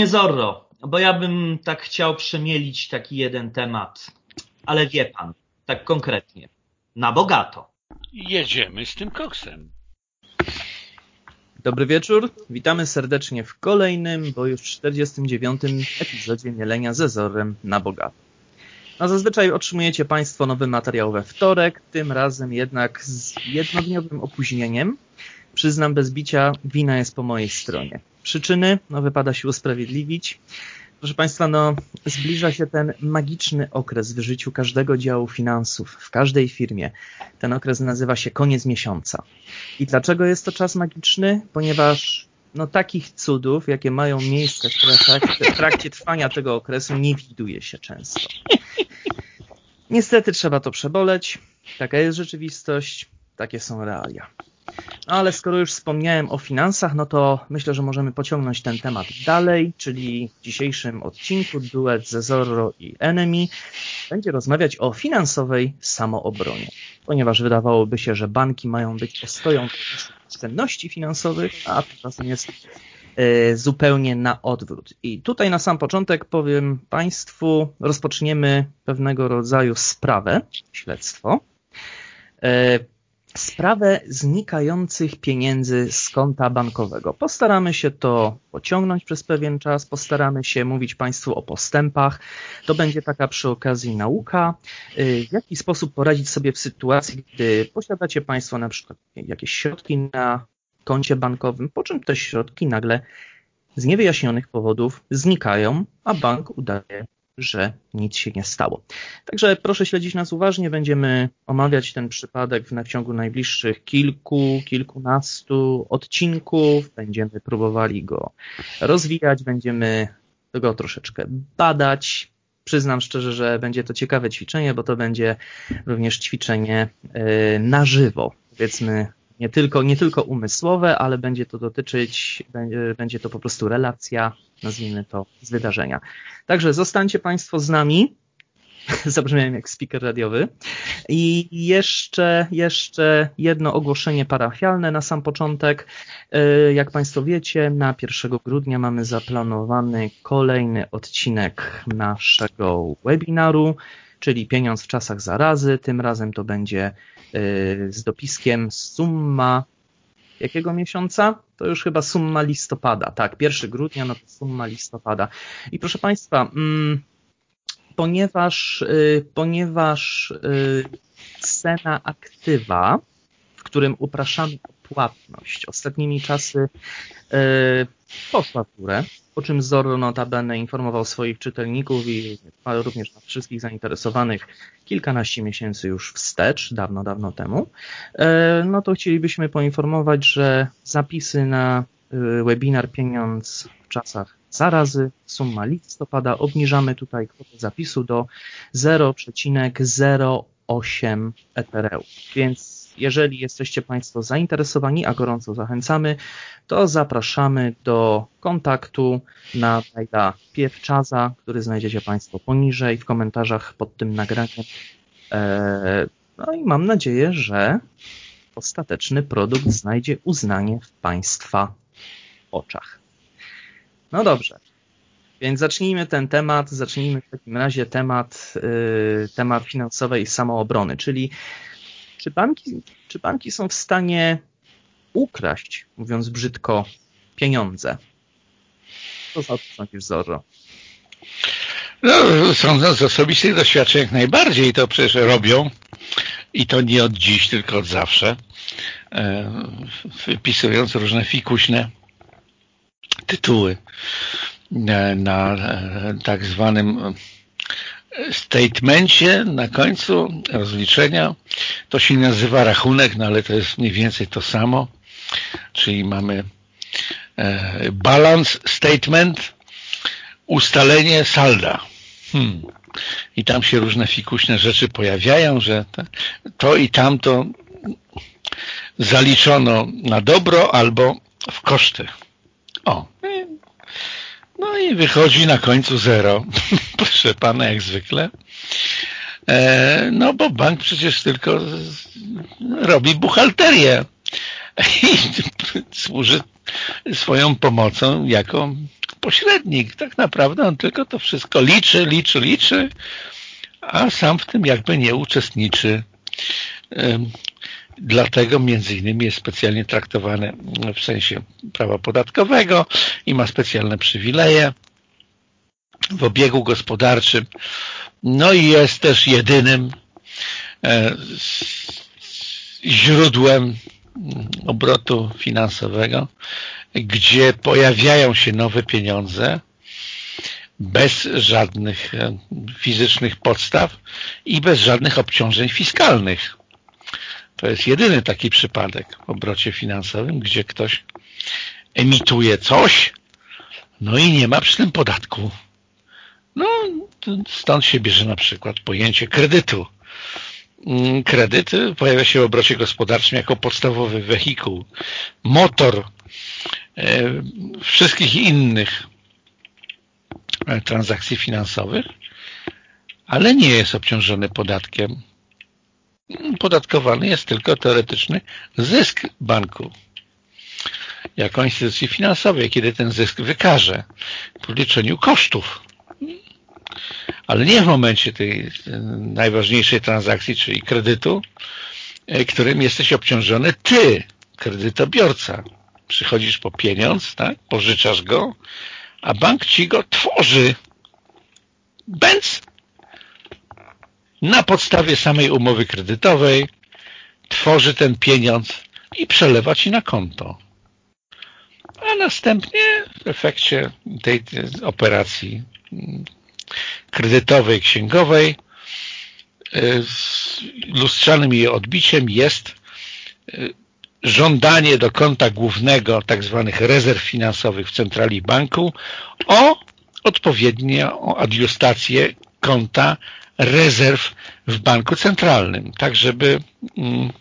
Panie Zorro, bo ja bym tak chciał przemielić taki jeden temat, ale wie pan, tak konkretnie, na bogato. Jedziemy z tym koksem. Dobry wieczór, witamy serdecznie w kolejnym, bo już 49. epizodzie Mielenia ze Zorem na bogato. No zazwyczaj otrzymujecie Państwo nowy materiał we wtorek, tym razem jednak z jednodniowym opóźnieniem. Przyznam bez bicia, wina jest po mojej stronie. Przyczyny? No wypada się usprawiedliwić. Proszę Państwa, no zbliża się ten magiczny okres w życiu każdego działu finansów, w każdej firmie. Ten okres nazywa się koniec miesiąca. I dlaczego jest to czas magiczny? Ponieważ no takich cudów, jakie mają miejsce w trakcie, w trakcie trwania tego okresu, nie widuje się często. Niestety trzeba to przeboleć. Taka jest rzeczywistość, takie są realia. Ale skoro już wspomniałem o finansach, no to myślę, że możemy pociągnąć ten temat dalej, czyli w dzisiejszym odcinku duet ze Zorro i Enemy będzie rozmawiać o finansowej samoobronie. Ponieważ wydawałoby się, że banki mają być ostoją oszczędności finansowych, a tymczasem jest y, zupełnie na odwrót. I tutaj na sam początek powiem Państwu, rozpoczniemy pewnego rodzaju sprawę, śledztwo. Sprawę znikających pieniędzy z konta bankowego. Postaramy się to pociągnąć przez pewien czas, postaramy się mówić Państwu o postępach. To będzie taka przy okazji nauka, y, w jaki sposób poradzić sobie w sytuacji, gdy posiadacie Państwo na przykład jakieś środki na koncie bankowym, po czym te środki nagle z niewyjaśnionych powodów znikają, a bank udaje że nic się nie stało. Także proszę śledzić nas uważnie. Będziemy omawiać ten przypadek w ciągu najbliższych kilku, kilkunastu odcinków. Będziemy próbowali go rozwijać, będziemy go troszeczkę badać. Przyznam szczerze, że będzie to ciekawe ćwiczenie, bo to będzie również ćwiczenie e, na żywo. Powiedzmy nie tylko, nie tylko umysłowe, ale będzie to dotyczyć, będzie, to po prostu relacja, nazwijmy to, z wydarzenia. Także zostańcie Państwo z nami. Zabrzmiałem jak speaker radiowy. I jeszcze, jeszcze jedno ogłoszenie parafialne na sam początek. E, jak Państwo wiecie, na 1 grudnia mamy zaplanowany kolejny odcinek naszego webinaru, czyli Pieniądz w czasach zarazy. Tym razem to będzie z dopiskiem summa jakiego miesiąca? To już chyba summa listopada. Tak, 1 grudnia, no to summa listopada. I proszę Państwa, mm, ponieważ, y, ponieważ y, cena aktywa, w którym upraszamy płatność, ostatnimi czasy poszła w górę, o czym Zorro notabene informował swoich czytelników i również wszystkich zainteresowanych kilkanaście miesięcy już wstecz, dawno, dawno temu, e, no to chcielibyśmy poinformować, że zapisy na e, webinar Pieniądz w czasach zarazy, summa listopada, obniżamy tutaj kwotę zapisu do 0,08 Ethereum. Więc jeżeli jesteście Państwo zainteresowani, a gorąco zachęcamy, to zapraszamy do kontaktu na maila piewczaza, który znajdziecie Państwo poniżej w komentarzach pod tym nagraniem. E, no i mam nadzieję, że ostateczny produkt znajdzie uznanie w Państwa oczach. No dobrze. Więc zacznijmy ten temat, zacznijmy w takim razie temat, yy, temat finansowej samoobrony, czyli czy banki, czy banki są w stanie ukraść, mówiąc brzydko, pieniądze? To sądzisz, Zorro? No, sądząc z osobistych doświadczeń jak najbardziej to przecież robią i to nie od dziś, tylko od zawsze, e, wypisując różne fikuśne tytuły e, na e, tak zwanym statemencie na końcu rozliczenia to się nazywa rachunek, no ale to jest mniej więcej to samo, czyli mamy e, balance statement, ustalenie salda. Hmm. I tam się różne fikuśne rzeczy pojawiają, że to i tamto zaliczono na dobro albo w koszty. O, no i wychodzi na końcu zero. Proszę pana, jak zwykle. E, no bo bank przecież tylko robi buchalterię i służy swoją pomocą jako pośrednik. Tak naprawdę on tylko to wszystko liczy, liczy, liczy, a sam w tym jakby nie uczestniczy. Dlatego między innymi jest specjalnie traktowany w sensie prawa podatkowego i ma specjalne przywileje w obiegu gospodarczym. No i jest też jedynym e, źródłem obrotu finansowego, gdzie pojawiają się nowe pieniądze bez żadnych e, fizycznych podstaw i bez żadnych obciążeń fiskalnych. To jest jedyny taki przypadek w obrocie finansowym, gdzie ktoś emituje coś, no i nie ma przy tym podatku. No, stąd się bierze na przykład pojęcie kredytu. Mm, kredyt pojawia się w obrocie gospodarczym jako podstawowy wehikuł, motor e, wszystkich innych e, transakcji finansowych, ale nie jest obciążony podatkiem. Podatkowany jest tylko teoretyczny zysk banku jako instytucji finansowej, kiedy ten zysk wykaże w liczeniu kosztów ale nie w momencie tej najważniejszej transakcji, czyli kredytu, e, którym jesteś obciążony ty, kredytobiorca. Przychodzisz po pieniądz, tak? pożyczasz go, a bank ci go tworzy. Bęc na podstawie samej umowy kredytowej tworzy ten pieniądz i przelewa ci na konto. A następnie w efekcie tej operacji kredytowej, księgowej. E, lustrzanym jej odbiciem jest e, żądanie do konta głównego tzw. Tak rezerw finansowych w centrali banku o odpowiednią adiustację konta rezerw w banku centralnym, tak żeby mm,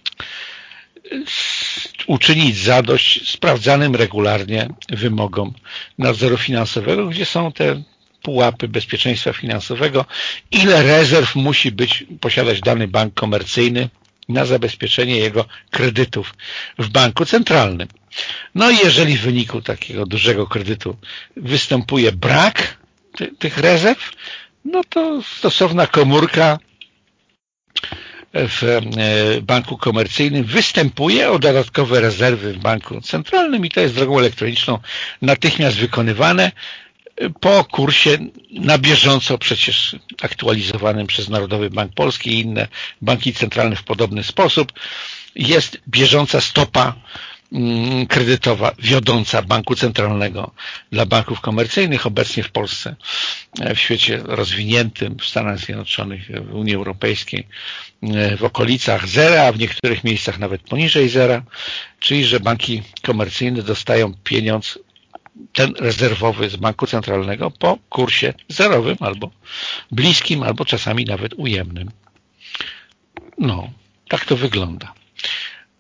uczynić zadość sprawdzanym regularnie wymogom nadzoru finansowego, gdzie są te pułapy bezpieczeństwa finansowego, ile rezerw musi być, posiadać dany bank komercyjny na zabezpieczenie jego kredytów w banku centralnym. No i jeżeli w wyniku takiego dużego kredytu występuje brak ty tych rezerw, no to stosowna komórka w e, banku komercyjnym występuje o dodatkowe rezerwy w banku centralnym i to jest drogą elektroniczną natychmiast wykonywane po kursie na bieżąco przecież aktualizowanym przez Narodowy Bank Polski i inne banki centralne w podobny sposób. Jest bieżąca stopa kredytowa wiodąca banku centralnego dla banków komercyjnych obecnie w Polsce, e, w świecie rozwiniętym, w Stanach Zjednoczonych, w Unii Europejskiej, e, w okolicach zera, a w niektórych miejscach nawet poniżej zera, czyli że banki komercyjne dostają pieniądz ten rezerwowy z banku centralnego po kursie zerowym albo bliskim, albo czasami nawet ujemnym. No, tak to wygląda.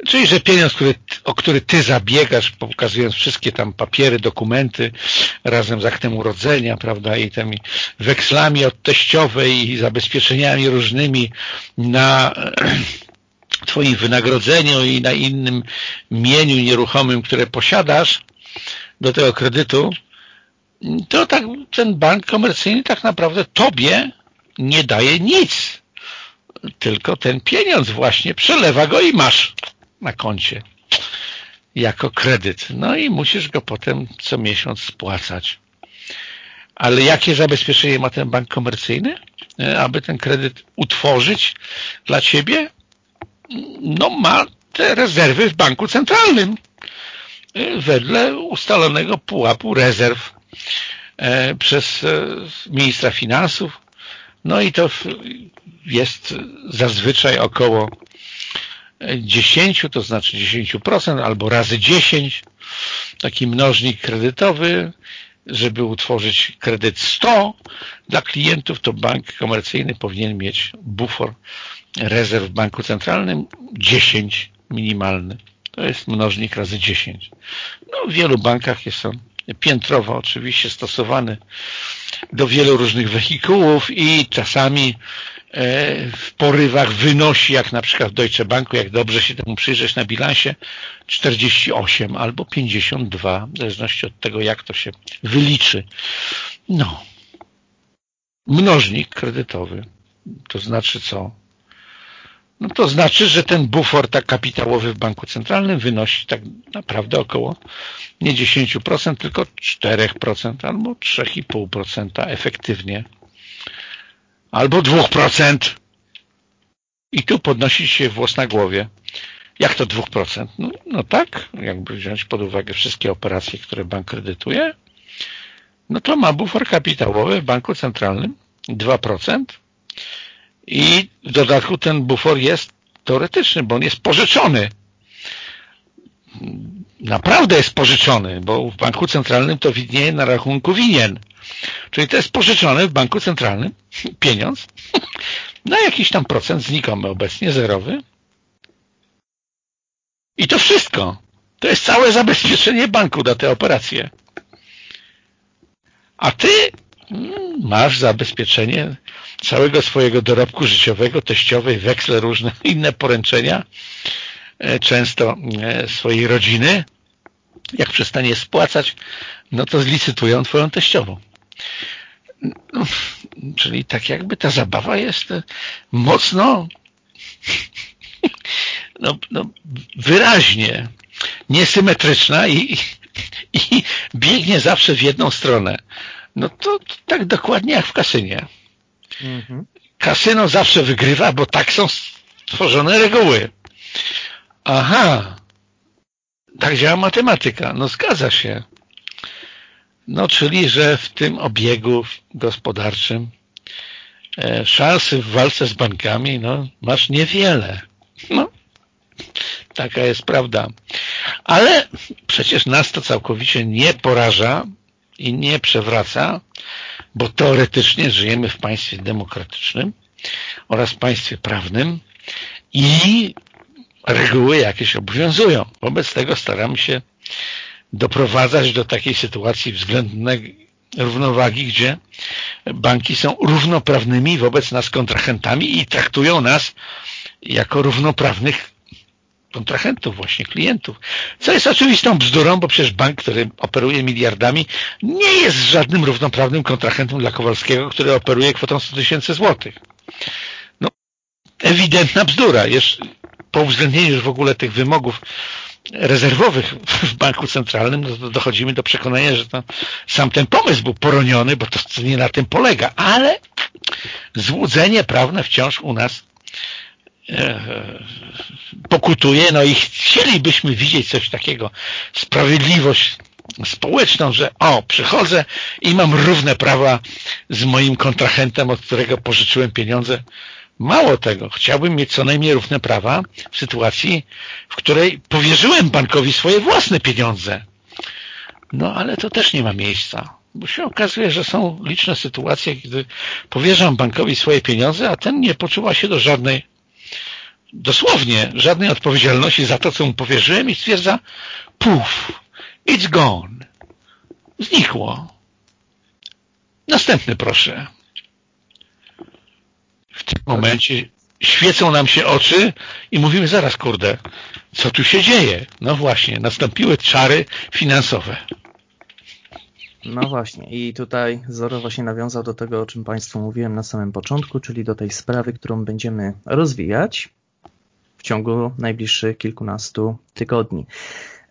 Czyli, że pieniądz, który, o który ty zabiegasz, pokazując wszystkie tam papiery, dokumenty razem z aktem urodzenia, prawda, i tymi wekslami od teściowej i zabezpieczeniami różnymi na twoim wynagrodzeniu i na innym mieniu nieruchomym, które posiadasz, do tego kredytu, to tak, ten bank komercyjny tak naprawdę tobie nie daje nic. Tylko ten pieniądz właśnie przelewa go i masz na koncie jako kredyt. No i musisz go potem co miesiąc spłacać. Ale jakie zabezpieczenie ma ten bank komercyjny, e, aby ten kredyt utworzyć dla ciebie? No ma te rezerwy w banku centralnym wedle ustalonego pułapu rezerw e, przez e, ministra finansów. No i to jest zazwyczaj około 10, to znaczy 10% albo razy 10, taki mnożnik kredytowy, żeby utworzyć kredyt 100 dla klientów, to bank komercyjny powinien mieć bufor rezerw w banku centralnym 10 minimalny. To jest mnożnik razy 10. No, w wielu bankach jest on piętrowo oczywiście stosowany do wielu różnych wehikułów i czasami w porywach wynosi, jak na przykład w Deutsche Banku, jak dobrze się temu przyjrzeć na bilansie, 48 albo 52, w zależności od tego, jak to się wyliczy. No. Mnożnik kredytowy. To znaczy co? no to znaczy, że ten bufor tak kapitałowy w banku centralnym wynosi tak naprawdę około nie 10%, tylko 4% albo 3,5% efektywnie. Albo 2%. I tu podnosi się włos na głowie. Jak to 2%? No, no tak, jakby wziąć pod uwagę wszystkie operacje, które bank kredytuje, no to ma bufor kapitałowy w banku centralnym 2%, i w dodatku ten bufor jest teoretyczny, bo on jest pożyczony. Naprawdę jest pożyczony, bo w banku centralnym to widnieje na rachunku winien. Czyli to jest pożyczony w banku centralnym pieniądz na jakiś tam procent znikomy obecnie, zerowy. I to wszystko. To jest całe zabezpieczenie banku na te operacje. A ty mm, masz zabezpieczenie całego swojego dorobku życiowego, teściowej, weksle, różne inne poręczenia, e, często e, swojej rodziny, jak przestanie spłacać, no to zlicytują twoją teściową. No, czyli tak jakby ta zabawa jest e, mocno no, no, wyraźnie niesymetryczna i, i biegnie zawsze w jedną stronę. No to tak dokładnie jak w kasynie. Mhm. Kasyno zawsze wygrywa, bo tak są stworzone reguły. Aha, tak działa matematyka. No zgadza się. No czyli, że w tym obiegu gospodarczym e, szansy w walce z bankami no, masz niewiele. No, taka jest prawda. Ale przecież nas to całkowicie nie poraża i nie przewraca, bo teoretycznie żyjemy w państwie demokratycznym oraz państwie prawnym i reguły jakieś obowiązują. Wobec tego staramy się doprowadzać do takiej sytuacji względnej równowagi, gdzie banki są równoprawnymi wobec nas kontrahentami i traktują nas jako równoprawnych kontrahentów, właśnie klientów. Co jest oczywistą bzdurą, bo przecież bank, który operuje miliardami, nie jest żadnym równoprawnym kontrahentem dla Kowalskiego, który operuje kwotą 100 tysięcy złotych. No, ewidentna bzdura. Jest, po uwzględnieniu już w ogóle tych wymogów rezerwowych w banku centralnym, no dochodzimy do przekonania, że to sam ten pomysł był poroniony, bo to nie na tym polega, ale złudzenie prawne wciąż u nas E, pokutuje, no i chcielibyśmy widzieć coś takiego, sprawiedliwość społeczną, że o, przychodzę i mam równe prawa z moim kontrahentem, od którego pożyczyłem pieniądze. Mało tego, chciałbym mieć co najmniej równe prawa w sytuacji, w której powierzyłem bankowi swoje własne pieniądze. No ale to też nie ma miejsca, bo się okazuje, że są liczne sytuacje, kiedy powierzam bankowi swoje pieniądze, a ten nie poczuwa się do żadnej dosłownie żadnej odpowiedzialności za to, co mu powierzyłem i stwierdza puf, it's gone. Znikło. Następny proszę. W tym momencie świecą nam się oczy i mówimy zaraz, kurde, co tu się dzieje? No właśnie, nastąpiły czary finansowe. No właśnie i tutaj Zoro właśnie nawiązał do tego, o czym Państwu mówiłem na samym początku, czyli do tej sprawy, którą będziemy rozwijać w ciągu najbliższych kilkunastu tygodni.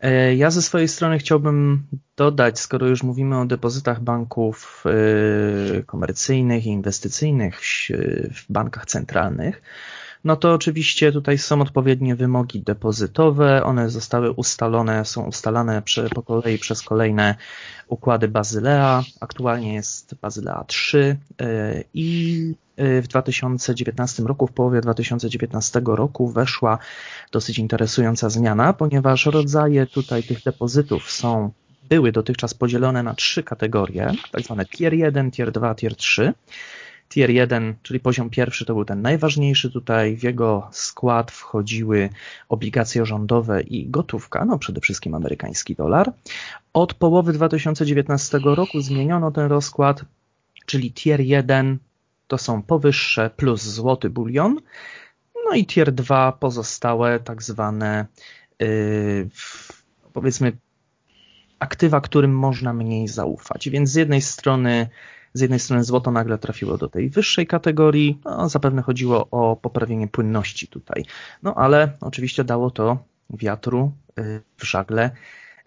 E, ja ze swojej strony chciałbym dodać, skoro już mówimy o depozytach banków e, komercyjnych i inwestycyjnych w bankach centralnych, no to oczywiście tutaj są odpowiednie wymogi depozytowe, one zostały ustalone, są ustalane po kolei przez kolejne układy Bazylea, aktualnie jest Bazylea 3 e, i e, w 2019 roku, w połowie 2019 roku weszła dosyć interesująca zmiana, ponieważ rodzaje tutaj tych depozytów są były dotychczas podzielone na trzy kategorie, tak zwane tier 1, tier 2, tier 3. Tier 1, czyli poziom pierwszy, to był ten najważniejszy. Tutaj w jego skład wchodziły obligacje rządowe i gotówka, no przede wszystkim amerykański dolar. Od połowy 2019 roku zmieniono ten rozkład czyli tier 1 to są powyższe plus złoty bulion, no i tier 2 pozostałe tak zwane yy, powiedzmy aktywa, którym można mniej zaufać. Więc z jednej strony z jednej strony złoto nagle trafiło do tej wyższej kategorii, no, zapewne chodziło o poprawienie płynności tutaj. No ale oczywiście dało to wiatru y, w żagle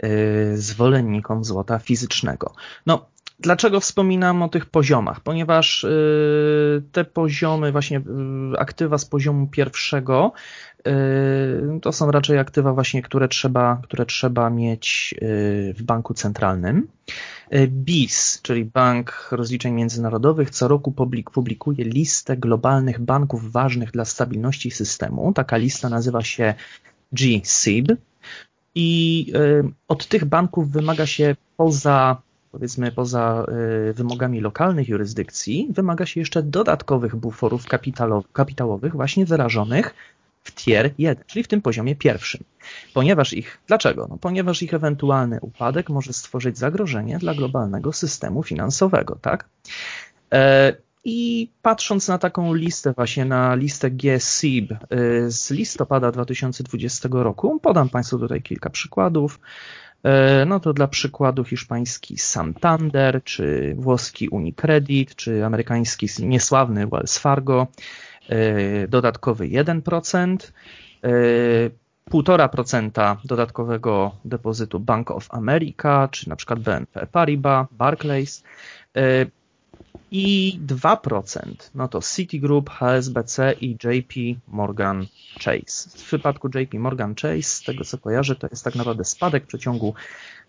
y, zwolennikom złota fizycznego. No, Dlaczego wspominam o tych poziomach? Ponieważ y, te poziomy, właśnie aktywa z poziomu pierwszego, to są raczej aktywa właśnie, które trzeba, które trzeba mieć w banku centralnym. BIS, czyli Bank Rozliczeń Międzynarodowych, co roku publikuje listę globalnych banków ważnych dla stabilności systemu. Taka lista nazywa się G-SIB i y, od tych banków wymaga się poza powiedzmy poza y, wymogami lokalnych jurysdykcji, wymaga się jeszcze dodatkowych buforów kapitałowych właśnie wyrażonych w tier 1, czyli w tym poziomie pierwszym. Ponieważ ich, dlaczego? No, ponieważ ich ewentualny upadek może stworzyć zagrożenie dla globalnego systemu finansowego, tak? E, I patrząc na taką listę, właśnie na listę GSIB e, z listopada 2020 roku, podam Państwu tutaj kilka przykładów. E, no to dla przykładu hiszpański Santander, czy włoski Unicredit, czy amerykański niesławny Wells Fargo, E, dodatkowy 1%, 1,5% e, dodatkowego depozytu Bank of America, czy na przykład BNP Paribas, Barclays i 2% no to Citigroup, HSBC i JP Morgan Chase. W przypadku JP Morgan Chase, z tego co kojarzę, to jest tak naprawdę spadek w przeciągu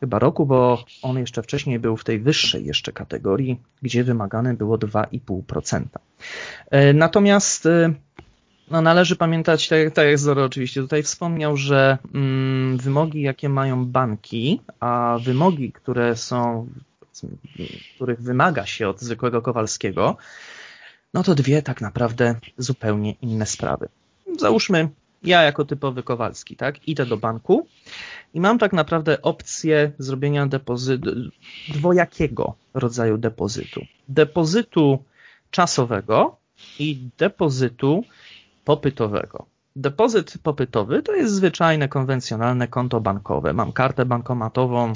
chyba roku, bo on jeszcze wcześniej był w tej wyższej jeszcze kategorii, gdzie wymagane było 2,5%. E, natomiast e, no, należy pamiętać, tak, tak jak Zoro oczywiście tutaj wspomniał, że mm, wymogi, jakie mają banki, a wymogi, które są, których wymaga się od zwykłego Kowalskiego, no to dwie tak naprawdę zupełnie inne sprawy. Załóżmy, ja jako typowy Kowalski, tak, idę do banku i mam tak naprawdę opcję zrobienia depozytu, dwojakiego rodzaju depozytu. Depozytu czasowego i depozytu popytowego. Depozyt popytowy to jest zwyczajne, konwencjonalne konto bankowe. Mam kartę bankomatową,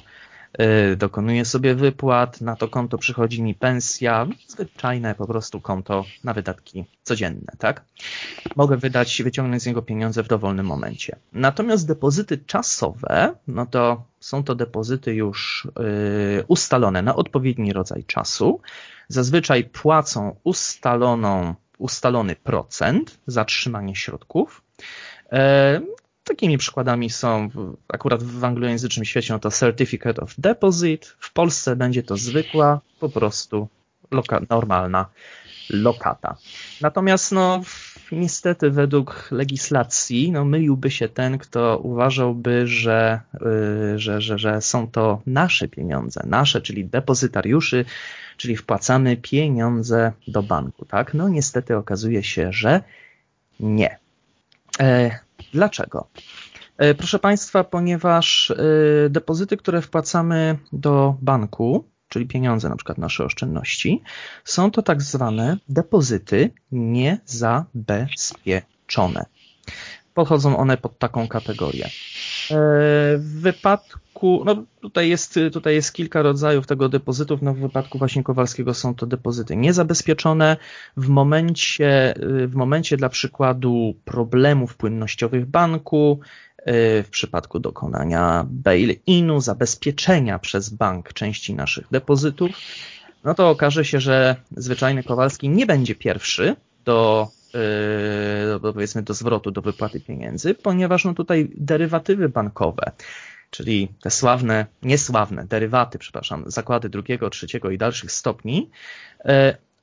dokonuję sobie wypłat, na to konto przychodzi mi pensja, zwyczajne po prostu konto na wydatki codzienne, tak? Mogę wydać, wyciągnąć z niego pieniądze w dowolnym momencie. Natomiast depozyty czasowe, no to są to depozyty już yy, ustalone na odpowiedni rodzaj czasu. Zazwyczaj płacą ustaloną, ustalony procent za trzymanie środków. Takimi przykładami są akurat w anglojęzycznym świecie no to Certificate of Deposit, w Polsce będzie to zwykła, po prostu loka, normalna lokata. Natomiast no, niestety według legislacji no, myliłby się ten, kto uważałby, że, yy, że, że, że są to nasze pieniądze, nasze, czyli depozytariuszy, czyli wpłacamy pieniądze do banku. Tak? No niestety okazuje się, że nie. E, Dlaczego? E, proszę Państwa, ponieważ e, depozyty, które wpłacamy do banku, czyli pieniądze, na przykład nasze oszczędności, są to tak zwane depozyty niezabezpieczone. Podchodzą one pod taką kategorię. W wypadku, no tutaj jest, tutaj jest kilka rodzajów tego depozytów, no w wypadku właśnie Kowalskiego są to depozyty niezabezpieczone. W momencie, w momencie dla przykładu problemów płynnościowych banku, w przypadku dokonania bail-inu, zabezpieczenia przez bank części naszych depozytów, no to okaże się, że zwyczajny Kowalski nie będzie pierwszy do do, yy, powiedzmy do zwrotu, do wypłaty pieniędzy, ponieważ no tutaj derywatywy bankowe, czyli te sławne, niesławne derywaty, przepraszam, zakłady drugiego, trzeciego i dalszych stopni, yy,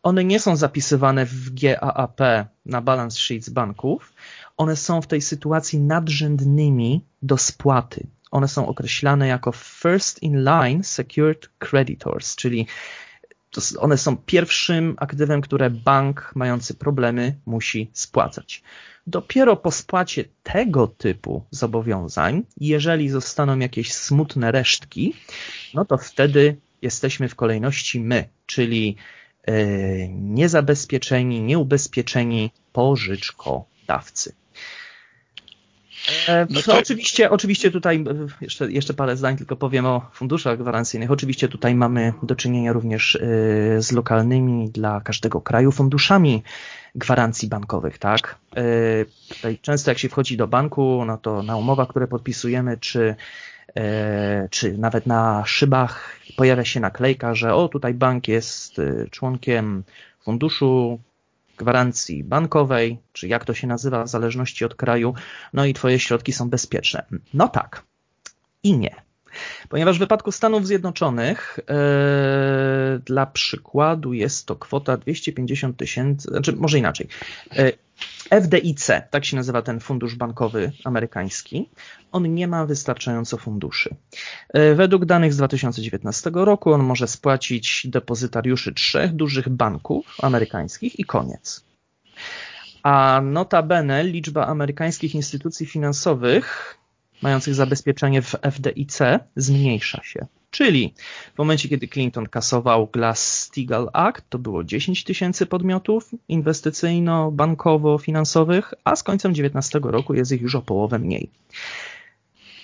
one nie są zapisywane w GAAP na balance sheets banków, one są w tej sytuacji nadrzędnymi do spłaty. One są określane jako first in line secured creditors, czyli one są pierwszym aktywem, które bank mający problemy musi spłacać. Dopiero po spłacie tego typu zobowiązań, jeżeli zostaną jakieś smutne resztki, no to wtedy jesteśmy w kolejności my, czyli niezabezpieczeni, nieubezpieczeni pożyczkodawcy. E, no to... oczywiście, oczywiście tutaj e, jeszcze, jeszcze parę zdań tylko powiem o funduszach gwarancyjnych. Oczywiście tutaj mamy do czynienia również e, z lokalnymi dla każdego kraju funduszami gwarancji bankowych, tak? Tutaj często jak się wchodzi do banku, no to na umowach, które podpisujemy, czy, czy nawet na szybach pojawia się naklejka, że o tutaj bank jest członkiem funduszu gwarancji bankowej, czy jak to się nazywa w zależności od kraju, no i twoje środki są bezpieczne. No tak i nie. Ponieważ w wypadku Stanów Zjednoczonych yy, dla przykładu jest to kwota 250 tysięcy, znaczy może inaczej. Yy, FDIC, tak się nazywa ten fundusz bankowy amerykański, on nie ma wystarczająco funduszy. E, według danych z 2019 roku on może spłacić depozytariuszy trzech dużych banków amerykańskich i koniec. A notabene liczba amerykańskich instytucji finansowych mających zabezpieczenie w FDIC zmniejsza się. Czyli w momencie, kiedy Clinton kasował Glass-Steagall Act, to było 10 tysięcy podmiotów inwestycyjno-bankowo-finansowych, a z końcem 2019 roku jest ich już o połowę mniej.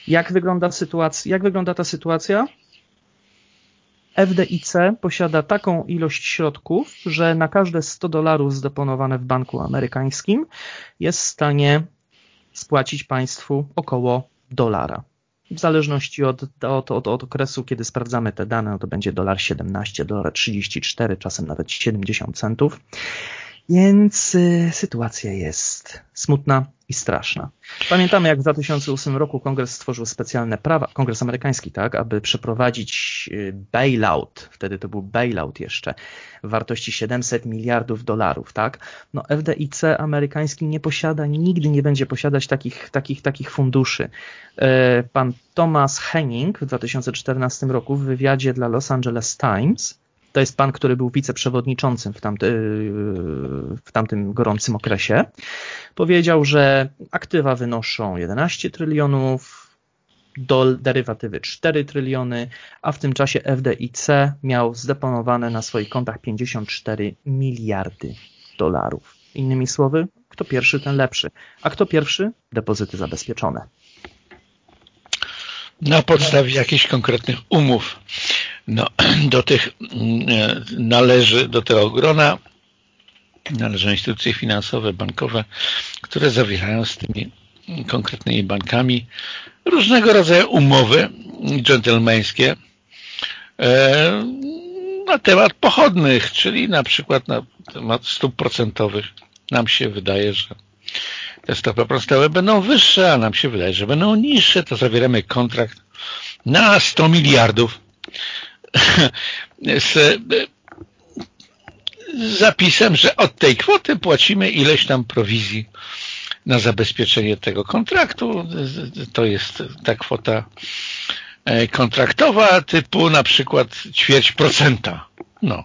Jak wygląda, sytuacja, jak wygląda ta sytuacja? FDIC posiada taką ilość środków, że na każde 100 dolarów zdeponowane w banku amerykańskim jest w stanie spłacić państwu około dolara. W zależności od, od, od, od okresu, kiedy sprawdzamy te dane, no to będzie dolar 17, dolar 34, czasem nawet 70 centów. Więc y, sytuacja jest smutna i straszna. Pamiętamy, jak w 2008 roku kongres stworzył specjalne prawa, kongres amerykański, tak, aby przeprowadzić y, bailout, wtedy to był bailout jeszcze, wartości 700 miliardów dolarów, tak. No FDIC amerykański nie posiada, nigdy nie będzie posiadać takich, takich, takich funduszy. E, pan Thomas Henning w 2014 roku w wywiadzie dla Los Angeles Times to jest pan, który był wiceprzewodniczącym w, tamty, w tamtym gorącym okresie. Powiedział, że aktywa wynoszą 11 trylionów, do derywatywy 4 tryliony, a w tym czasie FDIC miał zdeponowane na swoich kontach 54 miliardy dolarów. Innymi słowy, kto pierwszy, ten lepszy. A kto pierwszy? Depozyty zabezpieczone. Na podstawie jakichś konkretnych umów no, do tych mm, należy, do tego grona należą instytucje finansowe, bankowe, które zawierają z tymi konkretnymi bankami różnego rodzaju umowy dżentelmeńskie e, na temat pochodnych, czyli na przykład na temat stóp procentowych. Nam się wydaje, że te stopy procentowe będą wyższe, a nam się wydaje, że będą niższe, to zawieramy kontrakt na 100 miliardów z zapisem, że od tej kwoty płacimy ileś tam prowizji na zabezpieczenie tego kontraktu. To jest ta kwota e, kontraktowa typu na przykład ćwierć procenta. No.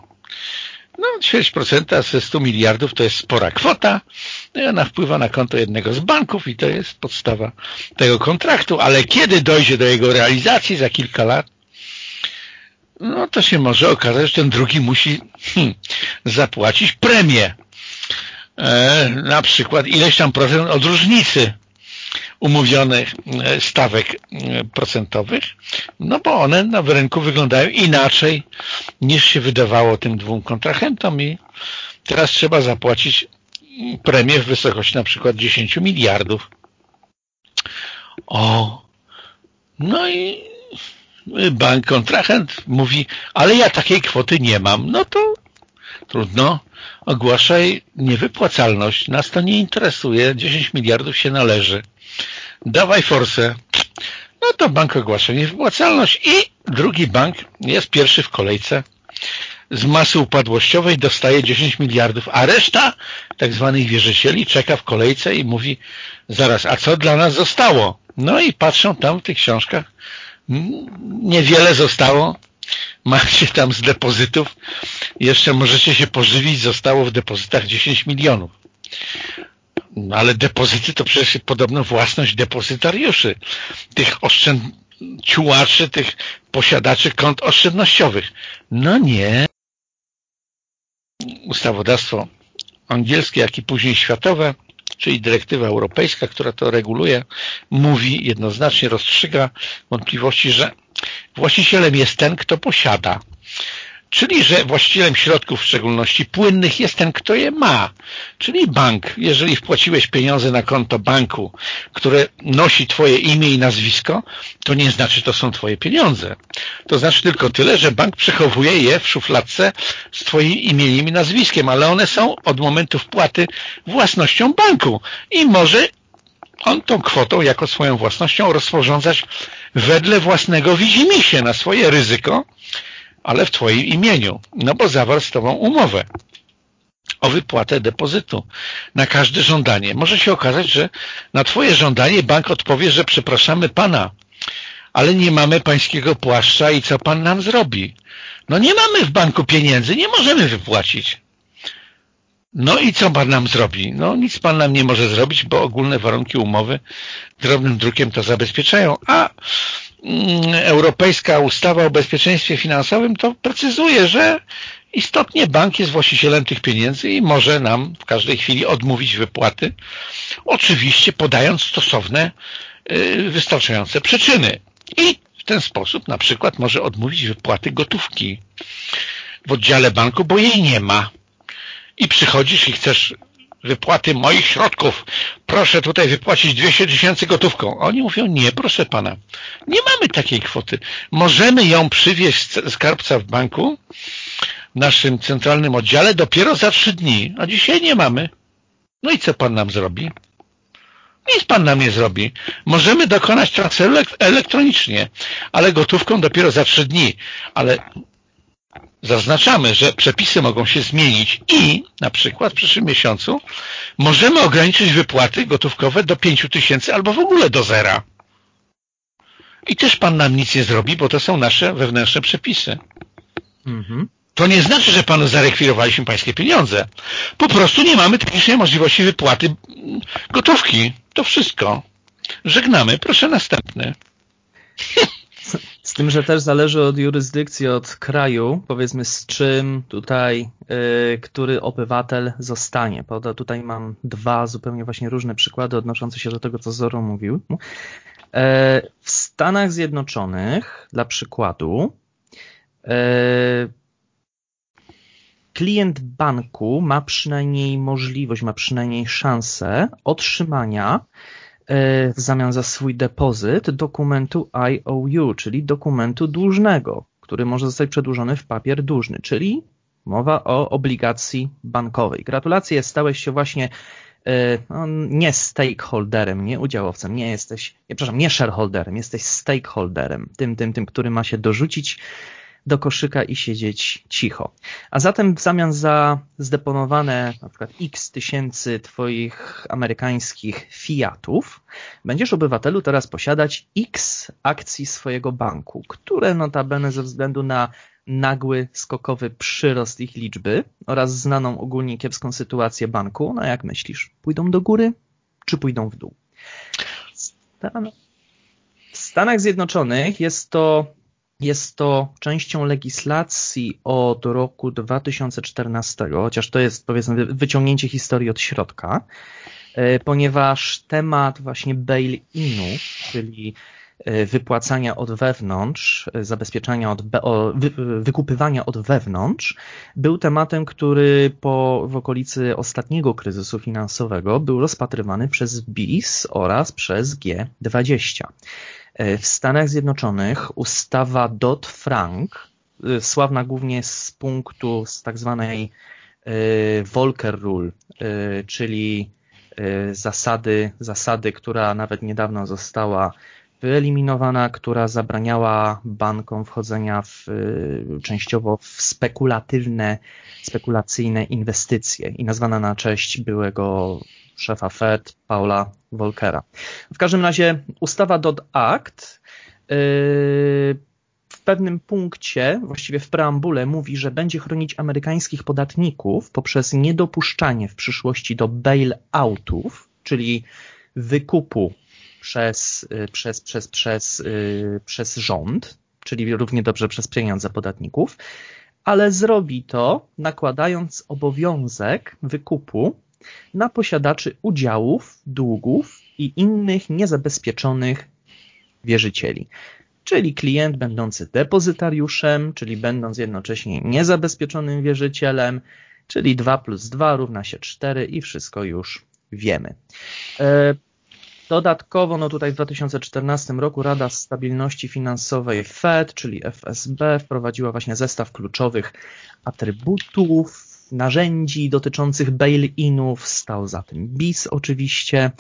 No, ćwierć procenta ze 100 miliardów to jest spora kwota. No ona wpływa na konto jednego z banków i to jest podstawa tego kontraktu, ale kiedy dojdzie do jego realizacji za kilka lat, no to się może okazać, że ten drugi musi hmm, zapłacić premię. E, na przykład ileś tam procent od różnicy umówionych e, stawek e, procentowych, no bo one na rynku wyglądają inaczej niż się wydawało tym dwóm kontrahentom i teraz trzeba zapłacić premię w wysokości na przykład 10 miliardów. O, no i bank kontrahent mówi, ale ja takiej kwoty nie mam, no to trudno, ogłaszaj niewypłacalność, nas to nie interesuje, 10 miliardów się należy, dawaj forsę, no to bank ogłasza niewypłacalność i drugi bank jest pierwszy w kolejce. Z masy upadłościowej dostaje 10 miliardów, a reszta tak zwanych wierzycieli czeka w kolejce i mówi zaraz, a co dla nas zostało? No i patrzą tam w tych książkach, niewiele zostało, macie tam z depozytów, jeszcze możecie się pożywić, zostało w depozytach 10 milionów. No ale depozyty to przecież podobno własność depozytariuszy, tych oszczędciułaczy, tych posiadaczy kont oszczędnościowych. No nie. ustawodawstwo angielskie, jak i później światowe, czyli dyrektywa europejska, która to reguluje, mówi jednoznacznie, rozstrzyga wątpliwości, że właścicielem jest ten, kto posiada Czyli, że właścicielem środków, w szczególności płynnych, jest ten, kto je ma. Czyli bank. Jeżeli wpłaciłeś pieniądze na konto banku, które nosi Twoje imię i nazwisko, to nie znaczy, że to są Twoje pieniądze. To znaczy tylko tyle, że bank przechowuje je w szufladce z Twoim imieniem i nazwiskiem, ale one są od momentu wpłaty własnością banku i może on tą kwotą jako swoją własnością rozporządzać wedle własnego widzimisię na swoje ryzyko ale w Twoim imieniu, no bo zawarł z Tobą umowę o wypłatę depozytu na każde żądanie. Może się okazać, że na Twoje żądanie bank odpowie, że przepraszamy Pana, ale nie mamy pańskiego płaszcza i co Pan nam zrobi? No nie mamy w banku pieniędzy, nie możemy wypłacić. No i co Pan nam zrobi? No nic Pan nam nie może zrobić, bo ogólne warunki umowy drobnym drukiem to zabezpieczają, a europejska ustawa o bezpieczeństwie finansowym to precyzuje, że istotnie bank jest właścicielem tych pieniędzy i może nam w każdej chwili odmówić wypłaty, oczywiście podając stosowne, y, wystarczające przyczyny. I w ten sposób na przykład może odmówić wypłaty gotówki w oddziale banku, bo jej nie ma. I przychodzisz i chcesz wypłaty moich środków. Proszę tutaj wypłacić 200 tysięcy gotówką. Oni mówią, nie, proszę pana, nie mamy takiej kwoty. Możemy ją przywieźć z skarbca w banku, w naszym centralnym oddziale dopiero za trzy dni, a dzisiaj nie mamy. No i co pan nam zrobi? Nic pan nam nie zrobi. Możemy dokonać transferu elektronicznie, ale gotówką dopiero za trzy dni. Ale zaznaczamy, że przepisy mogą się zmienić i na przykład w przyszłym miesiącu możemy ograniczyć wypłaty gotówkowe do 5 tysięcy albo w ogóle do zera. I też Pan nam nic nie zrobi, bo to są nasze wewnętrzne przepisy. Mhm. To nie znaczy, że Panu zarekwirowaliśmy Pańskie pieniądze. Po prostu nie mamy technicznej możliwości wypłaty gotówki. To wszystko. Żegnamy. Proszę następny. Tym, że też zależy od jurysdykcji, od kraju, powiedzmy z czym tutaj, y, który obywatel zostanie. Bo tutaj mam dwa zupełnie właśnie różne przykłady odnoszące się do tego, co Zoro mówił. E, w Stanach Zjednoczonych, dla przykładu, e, klient banku ma przynajmniej możliwość, ma przynajmniej szansę otrzymania w zamian za swój depozyt dokumentu IOU, czyli dokumentu dłużnego, który może zostać przedłużony w papier dłużny, czyli mowa o obligacji bankowej. Gratulacje, stałeś się właśnie e, no, nie stakeholderem, nie udziałowcem, nie jesteś, nie, przepraszam, nie shareholderem, jesteś stakeholderem, tym, tym, tym, który ma się dorzucić do koszyka i siedzieć cicho. A zatem w zamian za zdeponowane na przykład x tysięcy twoich amerykańskich fiatów, będziesz obywatelu teraz posiadać x akcji swojego banku, które notabene ze względu na nagły, skokowy przyrost ich liczby oraz znaną ogólnie kiepską sytuację banku, no jak myślisz, pójdą do góry czy pójdą w dół? W Stanach Zjednoczonych jest to jest to częścią legislacji od roku 2014, chociaż to jest powiedzmy wyciągnięcie historii od środka, e, ponieważ temat właśnie bail-inu, czyli e, wypłacania od wewnątrz, e, zabezpieczania od, wy, wykupywania od wewnątrz, był tematem, który po, w okolicy ostatniego kryzysu finansowego był rozpatrywany przez BIS oraz przez G20. E, w Stanach Zjednoczonych ustawa Dodd-Frank, e, sławna głównie z punktu z tak zwanej e, Volcker Rule, czyli zasady, zasady, która nawet niedawno została wyeliminowana, która zabraniała bankom wchodzenia w, częściowo w spekulatywne, spekulacyjne inwestycje. I nazwana na cześć byłego szefa Fed, Paula Volckera. W każdym razie ustawa Dodd-Act yy, w pewnym punkcie, właściwie w preambule, mówi, że będzie chronić amerykańskich podatników poprzez niedopuszczanie w przyszłości do bail-outów, czyli wykupu przez, yy, przez, przez, przez, yy, przez rząd, czyli równie dobrze przez pieniądze podatników, ale zrobi to nakładając obowiązek wykupu na posiadaczy udziałów, długów i innych niezabezpieczonych wierzycieli. Czyli klient będący depozytariuszem, czyli będąc jednocześnie niezabezpieczonym wierzycielem, czyli 2 plus 2 równa się 4 i wszystko już wiemy. E, dodatkowo, no tutaj w 2014 roku Rada Stabilności Finansowej Fed, czyli FSB, wprowadziła właśnie zestaw kluczowych atrybutów, narzędzi dotyczących bail-inów, stał za tym BIS oczywiście.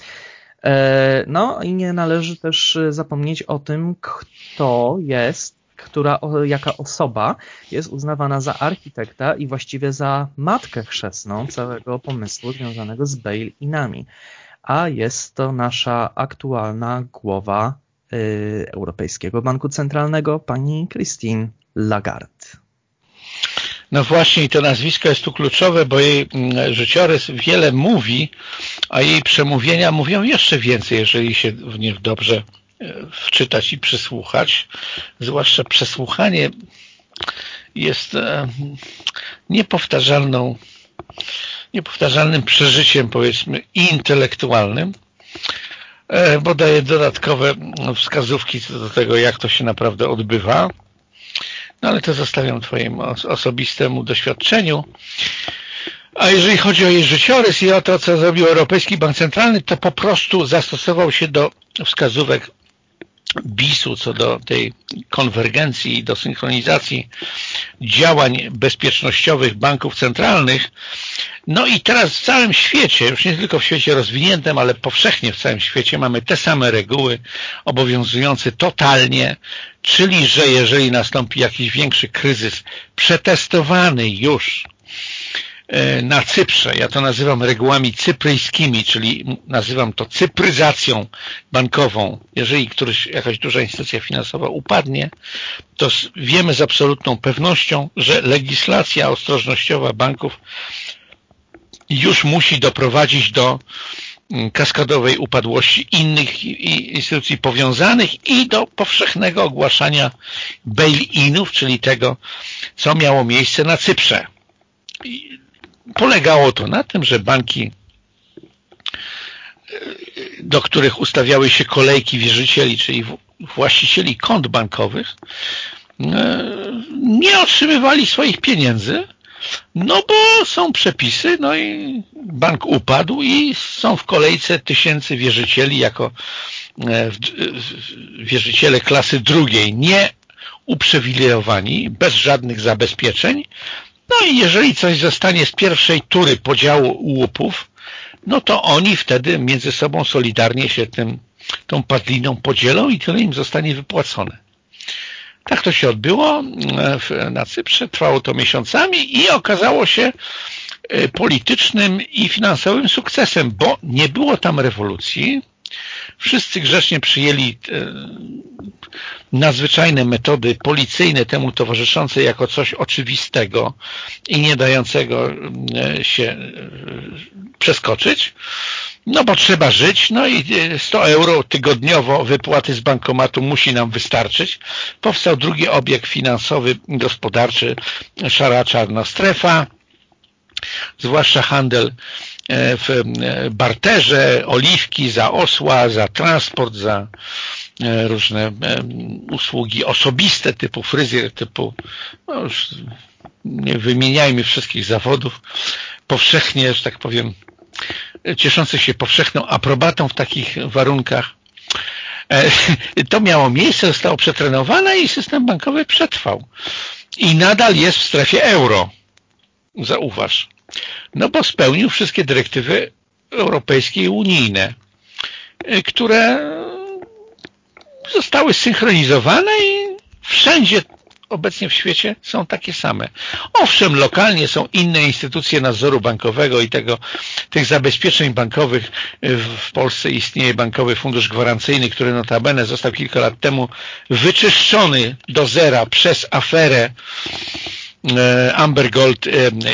E, no i nie należy też zapomnieć o tym, kto jest, która, jaka osoba jest uznawana za architekta i właściwie za matkę chrzestną całego pomysłu związanego z bail-inami. A jest to nasza aktualna głowa y, Europejskiego Banku Centralnego, pani Christine Lagarde. No właśnie i to nazwisko jest tu kluczowe, bo jej mm, życiorys wiele mówi, a jej przemówienia mówią jeszcze więcej, jeżeli się w nie dobrze e, wczytać i przysłuchać. Zwłaszcza przesłuchanie jest e, niepowtarzalną, niepowtarzalnym przeżyciem, powiedzmy, intelektualnym, e, bo daje dodatkowe wskazówki co do tego, jak to się naprawdę odbywa no ale to zostawiam Twojemu osobistemu doświadczeniu. A jeżeli chodzi o jej życiorys i o to, co zrobił Europejski Bank Centralny, to po prostu zastosował się do wskazówek BIS-u co do tej konwergencji i do synchronizacji działań bezpiecznościowych banków centralnych. No i teraz w całym świecie, już nie tylko w świecie rozwiniętym, ale powszechnie w całym świecie mamy te same reguły obowiązujące totalnie, czyli że jeżeli nastąpi jakiś większy kryzys przetestowany już E, na Cyprze. Ja to nazywam regułami cypryjskimi, czyli nazywam to cypryzacją bankową. Jeżeli któryś, jakaś duża instytucja finansowa upadnie, to wiemy z absolutną pewnością, że legislacja ostrożnościowa banków już musi doprowadzić do kaskadowej upadłości innych instytucji powiązanych i do powszechnego ogłaszania bail-inów, czyli tego, co miało miejsce na Cyprze. Polegało to na tym, że banki, do których ustawiały się kolejki wierzycieli, czyli właścicieli kont bankowych, e, nie otrzymywali swoich pieniędzy, no bo są przepisy, no i bank upadł i są w kolejce tysięcy wierzycieli jako e, wierzyciele klasy drugiej, nie uprzywilejowani, bez żadnych zabezpieczeń, no i jeżeli coś zostanie z pierwszej tury podziału łupów, no to oni wtedy między sobą solidarnie się tym, tą padliną podzielą i tyle im zostanie wypłacone. Tak to się odbyło e, na Cyprze, trwało to miesiącami i okazało się e, politycznym i finansowym sukcesem, bo nie było tam rewolucji, Wszyscy grzecznie przyjęli e, nadzwyczajne metody policyjne temu towarzyszące jako coś oczywistego i nie dającego e, się przeskoczyć. No bo trzeba żyć, no i 100 euro tygodniowo wypłaty z bankomatu musi nam wystarczyć. Powstał drugi obiekt finansowy, gospodarczy, szara czarna strefa, zwłaszcza handel E, w e, barterze, oliwki za osła, za transport, za e, różne usługi osobiste typu fryzjer, typu no już nie wymieniajmy wszystkich zawodów powszechnie, że tak powiem cieszących się powszechną aprobatą w takich warunkach. To miało miejsce, zostało przetrenowane i system bankowy przetrwał. I nadal jest w strefie euro. Zauważ. No bo spełnił wszystkie dyrektywy europejskie i unijne, y, które zostały synchronizowane i wszędzie obecnie w świecie są takie same. Owszem, lokalnie są inne instytucje nadzoru bankowego i tego, tych zabezpieczeń bankowych. W Polsce istnieje Bankowy Fundusz Gwarancyjny, który notabene został kilka lat temu wyczyszczony do zera przez aferę Amber Gold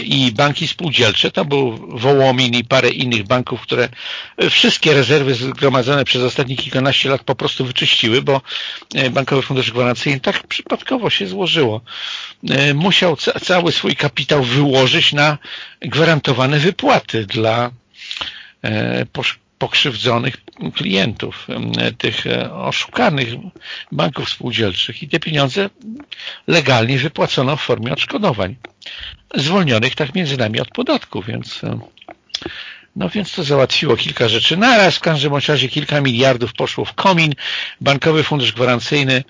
i banki spółdzielcze, to był Wołomin i parę innych banków, które wszystkie rezerwy zgromadzone przez ostatnie kilkanaście lat po prostu wyczyściły, bo Bankowy Fundusz Gwarancyjny tak przypadkowo się złożyło. Musiał cały swój kapitał wyłożyć na gwarantowane wypłaty dla pokrzywdzonych klientów, tych e, oszukanych banków spółdzielczych i te pieniądze legalnie wypłacono w formie odszkodowań, zwolnionych tak między nami od podatku, więc e, no więc to załatwiło kilka rzeczy. Naraz, w każdym razie kilka miliardów poszło w komin, Bankowy Fundusz Gwarancyjny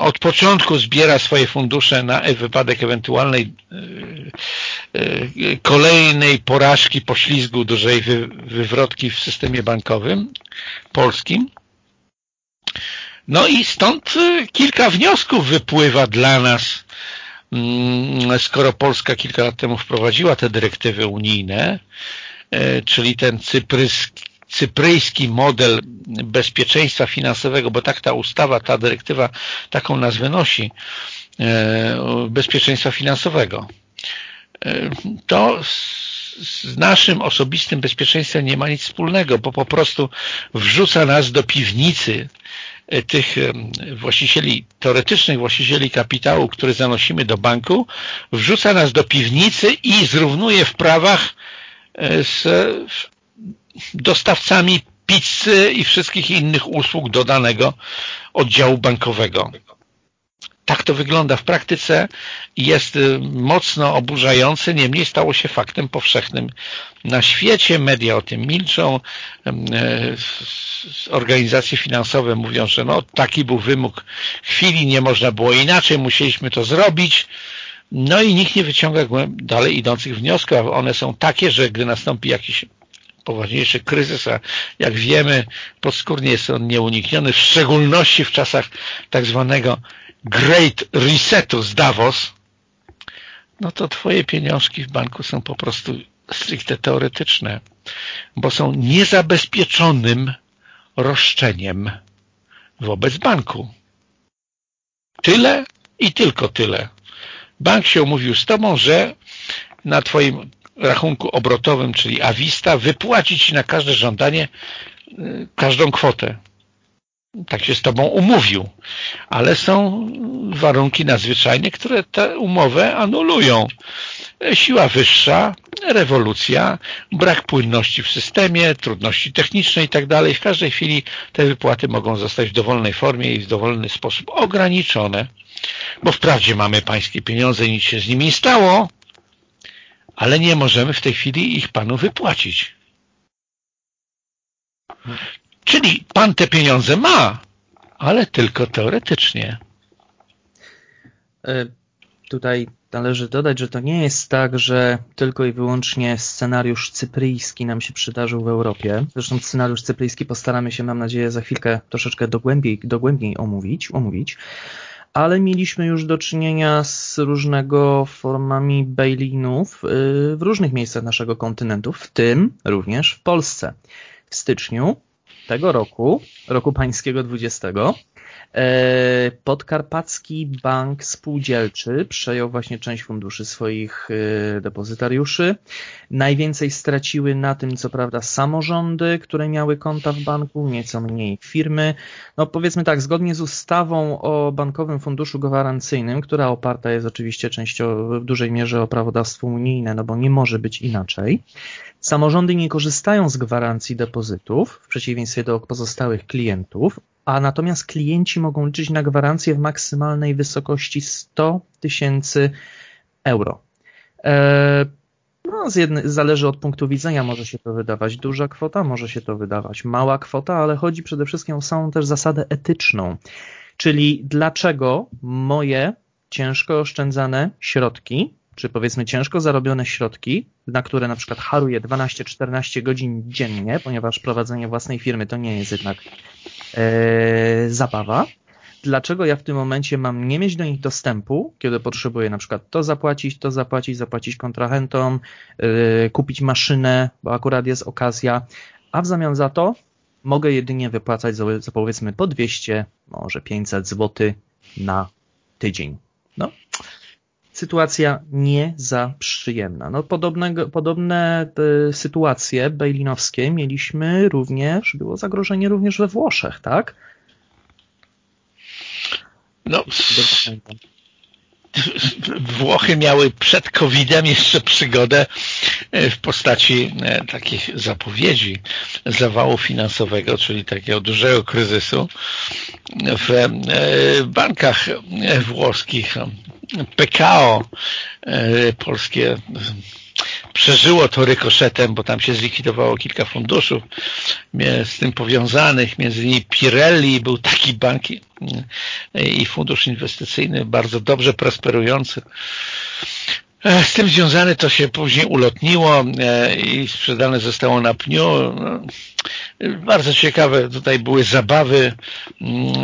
od początku zbiera swoje fundusze na wypadek ewentualnej e, e, kolejnej porażki, poślizgu, dużej wywrotki w systemie bankowym polskim. No i stąd kilka wniosków wypływa dla nas, mm, skoro Polska kilka lat temu wprowadziła te dyrektywy unijne, czyli ten cypryjski cypryjski model bezpieczeństwa finansowego, bo tak ta ustawa, ta dyrektywa taką nazwę nosi, e, bezpieczeństwa finansowego. E, to z naszym osobistym bezpieczeństwem nie ma nic wspólnego, bo po prostu wrzuca nas do piwnicy e, tych właścicieli, teoretycznych właścicieli kapitału, który zanosimy do banku, wrzuca nas do piwnicy i zrównuje w prawach z dostawcami pizzy i wszystkich innych usług do danego oddziału bankowego. Tak to wygląda w praktyce i jest y, mocno oburzające, niemniej stało się faktem powszechnym na świecie. Media o tym milczą, e, organizacje finansowe mówią, że no, taki był wymóg chwili, nie można było inaczej, musieliśmy to zrobić. No i nikt nie wyciąga dalej idących wniosków, one są takie, że gdy nastąpi jakiś poważniejszy kryzys, a jak wiemy podskórnie jest on nieunikniony, w szczególności w czasach tak zwanego Great Resetu z Davos, no to twoje pieniążki w banku są po prostu stricte teoretyczne, bo są niezabezpieczonym roszczeniem wobec banku. Tyle i tylko tyle. Bank się umówił z tobą, że na twoim rachunku obrotowym, czyli Avista, wypłacić Ci na każde żądanie y, każdą kwotę. Tak się z Tobą umówił. Ale są warunki nadzwyczajne, które tę umowę anulują. Siła wyższa, rewolucja, brak płynności w systemie, trudności techniczne i tak. W każdej chwili te wypłaty mogą zostać w dowolnej formie i w dowolny sposób ograniczone, bo wprawdzie mamy pańskie pieniądze nic się z nimi nie stało, ale nie możemy w tej chwili ich panu wypłacić. Czyli pan te pieniądze ma, ale tylko teoretycznie. E, tutaj należy dodać, że to nie jest tak, że tylko i wyłącznie scenariusz cypryjski nam się przydarzył w Europie. Zresztą scenariusz cypryjski postaramy się, mam nadzieję, za chwilkę troszeczkę dogłębiej, dogłębiej omówić, omówić ale mieliśmy już do czynienia z różnego formami bailinów y, w różnych miejscach naszego kontynentu, w tym również w Polsce. W styczniu tego roku, roku pańskiego 20, E, Podkarpacki Bank Spółdzielczy przejął właśnie część funduszy swoich e, depozytariuszy. Najwięcej straciły na tym, co prawda, samorządy, które miały konta w banku, nieco mniej firmy. No powiedzmy tak, zgodnie z ustawą o Bankowym Funduszu Gwarancyjnym, która oparta jest oczywiście częściowo w dużej mierze o prawodawstwo unijne, no bo nie może być inaczej. Samorządy nie korzystają z gwarancji depozytów, w przeciwieństwie do pozostałych klientów, a natomiast klienci mogą liczyć na gwarancję w maksymalnej wysokości 100 tysięcy euro. E, no, z jednej, zależy od punktu widzenia, może się to wydawać duża kwota, może się to wydawać mała kwota, ale chodzi przede wszystkim o samą też zasadę etyczną. Czyli dlaczego moje ciężko oszczędzane środki czy powiedzmy ciężko zarobione środki, na które na przykład haruję 12-14 godzin dziennie, ponieważ prowadzenie własnej firmy to nie jest jednak e, zabawa. Dlaczego ja w tym momencie mam nie mieć do nich dostępu, kiedy potrzebuję na przykład to zapłacić, to zapłacić, zapłacić kontrahentom, e, kupić maszynę, bo akurat jest okazja, a w zamian za to mogę jedynie wypłacać za, za powiedzmy po 200, może 500 zł na tydzień. No, sytuacja nie za przyjemna. No, podobnego, podobne y, sytuacje bejlinowskie mieliśmy również, było zagrożenie również we Włoszech, tak? No, Włochy miały przed COVID-em jeszcze przygodę e, w postaci e, takich zapowiedzi zawału finansowego, czyli takiego dużego kryzysu w e, bankach włoskich. PKO polskie przeżyło to rykoszetem, bo tam się zlikwidowało kilka funduszów z tym powiązanych, między innymi Pirelli był taki bank i fundusz inwestycyjny bardzo dobrze prosperujący. E, z tym związane to się później ulotniło e, i sprzedane zostało na pniu. No, bardzo ciekawe tutaj były zabawy mm,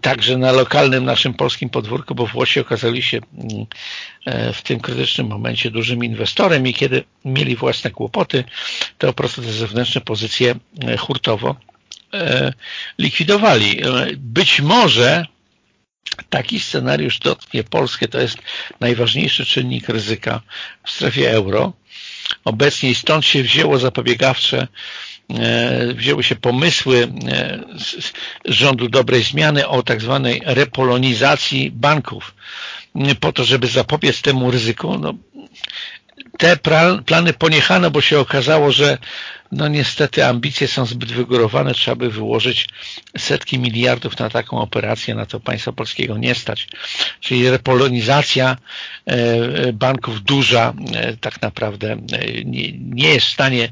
także na lokalnym naszym polskim podwórku, bo Włosi okazali się mm, e, w tym krytycznym momencie dużym inwestorem i kiedy mieli własne kłopoty, to po prostu te zewnętrzne pozycje hurtowo likwidowali. Być może Taki scenariusz dotknie Polskę, to jest najważniejszy czynnik ryzyka w strefie euro. Obecnie stąd się wzięło zapobiegawcze, e, wzięły się pomysły e, rządu dobrej zmiany o tak zwanej repolonizacji banków po to, żeby zapobiec temu ryzyku. No, te plany poniechano, bo się okazało, że no niestety ambicje są zbyt wygórowane, trzeba by wyłożyć setki miliardów na taką operację, na to państwa polskiego nie stać. Czyli repolonizacja e, banków duża e, tak naprawdę e, nie jest w stanie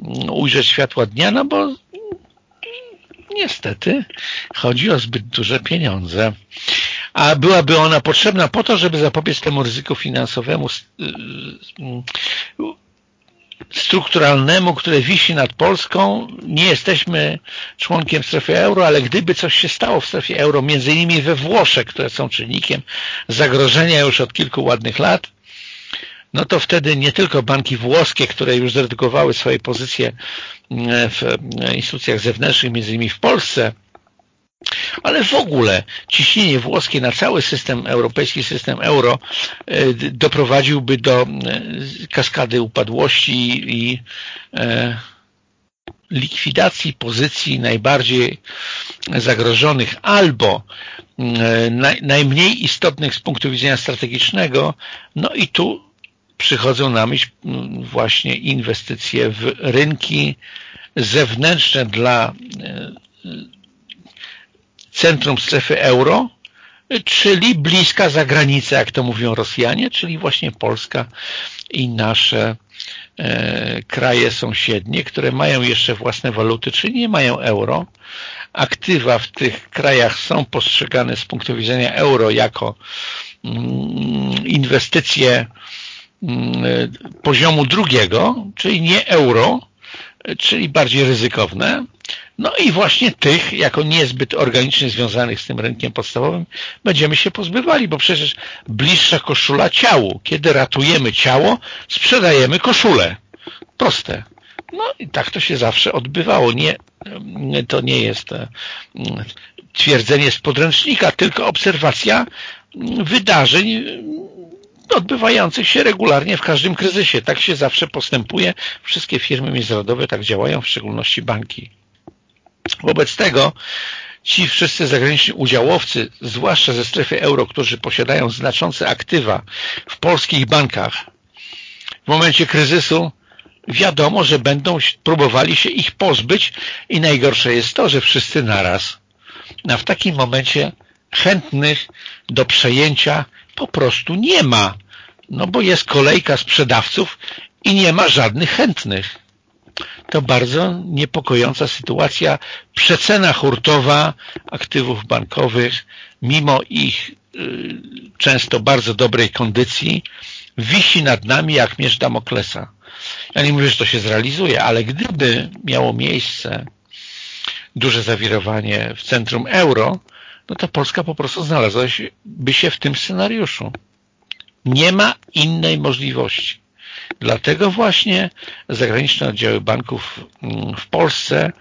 mm, ujrzeć światła dnia, no bo niestety chodzi o zbyt duże pieniądze a byłaby ona potrzebna po to, żeby zapobiec temu ryzyku finansowemu y, y, strukturalnemu, które wisi nad Polską. Nie jesteśmy członkiem strefy euro, ale gdyby coś się stało w strefie euro, między innymi we Włoszech, które są czynnikiem zagrożenia już od kilku ładnych lat, no to wtedy nie tylko banki włoskie, które już zredukowały swoje pozycje w instytucjach zewnętrznych, między innymi w Polsce, ale w ogóle ciśnienie włoskie na cały system, europejski system euro e, doprowadziłby do e, kaskady upadłości i e, likwidacji pozycji najbardziej zagrożonych albo najmniej istotnych z punktu widzenia strategicznego, no i tu przychodzą na myśl właśnie inwestycje w rynki zewnętrzne dla centrum strefy euro, czyli bliska zagranica, jak to mówią Rosjanie, czyli właśnie Polska i nasze e, kraje sąsiednie, które mają jeszcze własne waluty, czyli nie mają euro. Aktywa w tych krajach są postrzegane z punktu widzenia euro jako mm, inwestycje mm, poziomu drugiego, czyli nie euro, czyli bardziej ryzykowne, no i właśnie tych, jako niezbyt organicznie związanych z tym rynkiem podstawowym, będziemy się pozbywali, bo przecież bliższa koszula ciału. Kiedy ratujemy ciało, sprzedajemy koszulę. Proste. No i tak to się zawsze odbywało. Nie, to nie jest e, twierdzenie z podręcznika, tylko obserwacja wydarzeń odbywających się regularnie w każdym kryzysie. Tak się zawsze postępuje. Wszystkie firmy międzynarodowe tak działają, w szczególności banki. Wobec tego ci wszyscy zagraniczni udziałowcy, zwłaszcza ze strefy euro, którzy posiadają znaczące aktywa w polskich bankach, w momencie kryzysu wiadomo, że będą próbowali się ich pozbyć i najgorsze jest to, że wszyscy naraz. A w takim momencie chętnych do przejęcia po prostu nie ma. No bo jest kolejka sprzedawców i nie ma żadnych chętnych to bardzo niepokojąca sytuacja. Przecena hurtowa aktywów bankowych, mimo ich y, często bardzo dobrej kondycji, wisi nad nami jak miecz Damoklesa. Ja nie mówię, że to się zrealizuje, ale gdyby miało miejsce duże zawirowanie w centrum euro, no to Polska po prostu znalazłaby się w tym scenariuszu. Nie ma innej możliwości. Dlatego właśnie zagraniczne oddziały banków mm, w Polsce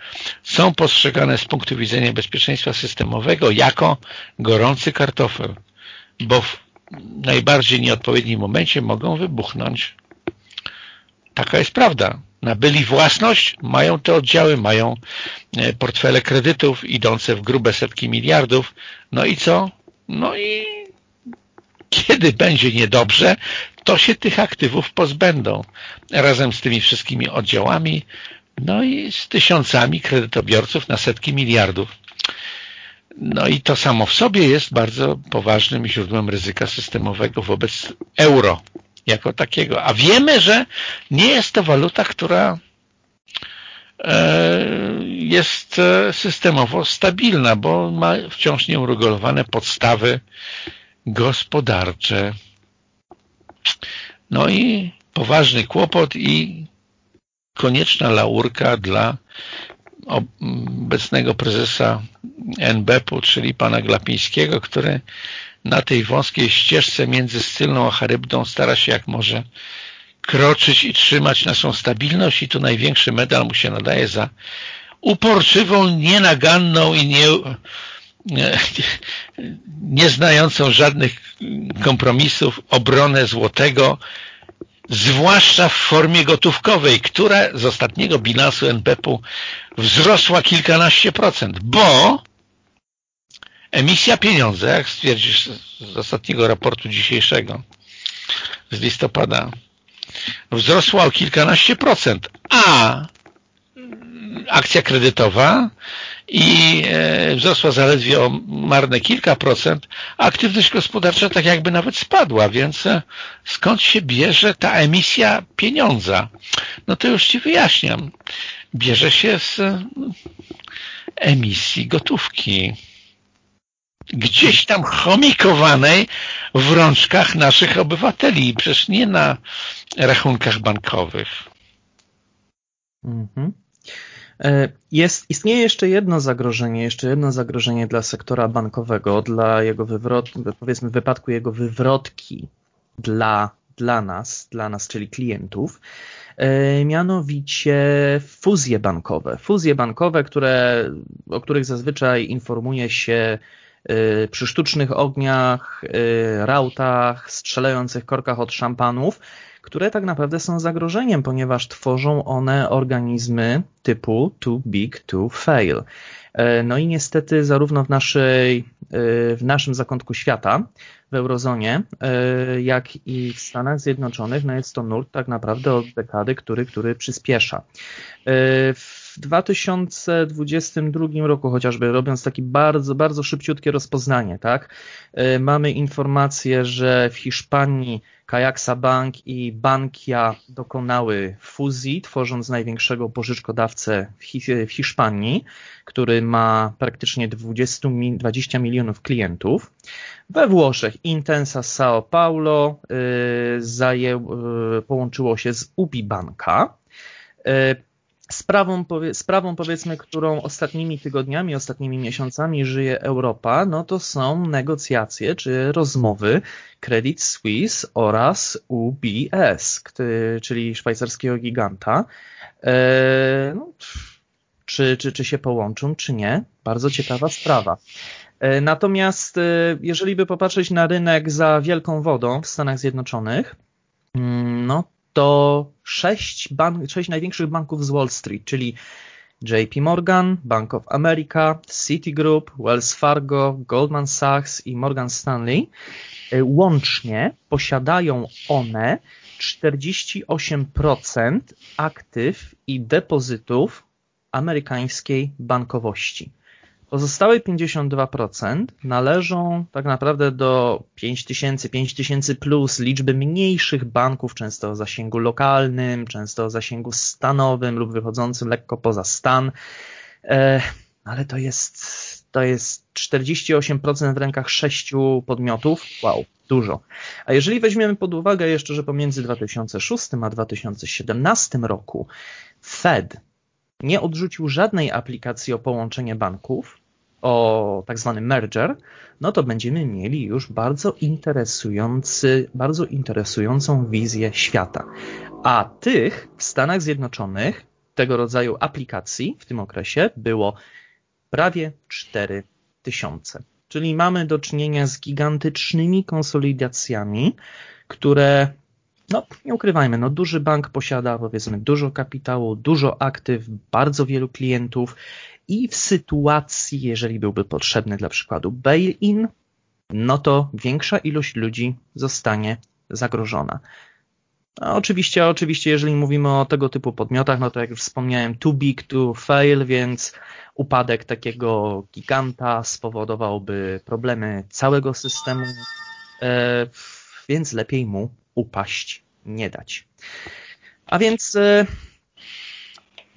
są postrzegane z punktu widzenia bezpieczeństwa systemowego jako gorący kartofel, bo najbardziej nieodpowiednim momencie mogą wybuchnąć. Taka jest prawda. Nabyli własność, mają te oddziały, mają e, portfele kredytów idące w grube setki miliardów. No i co? No i kiedy będzie niedobrze, to się tych aktywów pozbędą razem z tymi wszystkimi oddziałami, no i z tysiącami kredytobiorców na setki miliardów. No i to samo w sobie jest bardzo poważnym źródłem ryzyka systemowego wobec euro jako takiego. A wiemy, że nie jest to waluta, która e, jest e, systemowo stabilna, bo ma wciąż nieuregulowane podstawy gospodarcze. No i poważny kłopot i konieczna laurka dla obecnego prezesa NBP-u, czyli pana Glapińskiego, który na tej wąskiej ścieżce między Scylną a Charybdą stara się jak może kroczyć i trzymać naszą stabilność i tu największy medal mu się nadaje za uporczywą, nienaganną i nie, nie, znającą żadnych kompromisów obronę złotego, zwłaszcza w formie gotówkowej, która z ostatniego bilansu NBP-u wzrosła kilkanaście procent, bo emisja pieniądza, jak stwierdzisz z ostatniego raportu dzisiejszego z listopada, wzrosła o kilkanaście procent, a akcja kredytowa i e, wzrosła zaledwie o marne kilka procent, aktywność gospodarcza tak jakby nawet spadła, więc e, skąd się bierze ta emisja pieniądza? No to już Ci wyjaśniam. Bierze się z e, emisji gotówki. Gdzieś tam chomikowanej w rączkach naszych obywateli, przecież nie na rachunkach bankowych. Mhm. E, jest, istnieje jeszcze jedno zagrożenie, jeszcze jedno zagrożenie dla sektora bankowego, dla jego wywrot, powiedzmy w wypadku jego wywrotki dla, dla nas, dla nas, czyli klientów, e, mianowicie fuzje bankowe. Fuzje bankowe, które, o których zazwyczaj informuje się e, przy sztucznych ogniach, rautach, strzelających korkach od szampanów, które tak naprawdę są zagrożeniem, ponieważ tworzą one organizmy typu too big to fail. E, no i niestety zarówno w, naszej, e, w naszym zakątku świata, w eurozonie, e, jak i w Stanach Zjednoczonych, no jest to nurt tak naprawdę od dekady, który, który przyspiesza. W 2022 roku chociażby, robiąc takie bardzo, bardzo szybciutkie rozpoznanie, tak, mamy informację, że w Hiszpanii Kajaksa Bank i Bankia dokonały fuzji, tworząc największego pożyczkodawcę w Hiszpanii, który ma praktycznie 20, 20 milionów klientów. We Włoszech Intensa Sao Paulo zaję, y, połączyło się z Ubi Banka. Sprawą, sprawą powiedzmy, którą ostatnimi tygodniami, ostatnimi miesiącami żyje Europa, no to są negocjacje czy rozmowy Credit Suisse oraz UBS, czyli szwajcarskiego giganta. E, no, czy, czy, czy się połączą, czy nie? Bardzo ciekawa sprawa. E, natomiast e, jeżeli by popatrzeć na rynek za wielką wodą w Stanach Zjednoczonych, mm, no to sześć, bank, sześć największych banków z Wall Street, czyli JP Morgan, Bank of America, Citigroup, Wells Fargo, Goldman Sachs i Morgan Stanley y, łącznie posiadają one 48% aktyw i depozytów amerykańskiej bankowości. Pozostałe 52% należą tak naprawdę do 5000, 5000 plus liczby mniejszych banków, często o zasięgu lokalnym, często o zasięgu stanowym lub wychodzącym lekko poza stan. E, ale to jest, to jest 48% w rękach sześciu podmiotów. Wow, dużo. A jeżeli weźmiemy pod uwagę jeszcze, że pomiędzy 2006 a 2017 roku Fed nie odrzucił żadnej aplikacji o połączenie banków, o tak zwany merger, no to będziemy mieli już bardzo interesujący, bardzo interesującą wizję świata. A tych w Stanach Zjednoczonych tego rodzaju aplikacji w tym okresie było prawie 4 tysiące. Czyli mamy do czynienia z gigantycznymi konsolidacjami, które, no nie ukrywajmy, no duży bank posiada powiedzmy dużo kapitału, dużo aktyw, bardzo wielu klientów i w sytuacji, jeżeli byłby potrzebny dla przykładu bail-in, no to większa ilość ludzi zostanie zagrożona. Oczywiście, oczywiście, jeżeli mówimy o tego typu podmiotach, no to jak już wspomniałem, too big to fail, więc upadek takiego giganta spowodowałby problemy całego systemu, e, więc lepiej mu upaść nie dać. A więc e,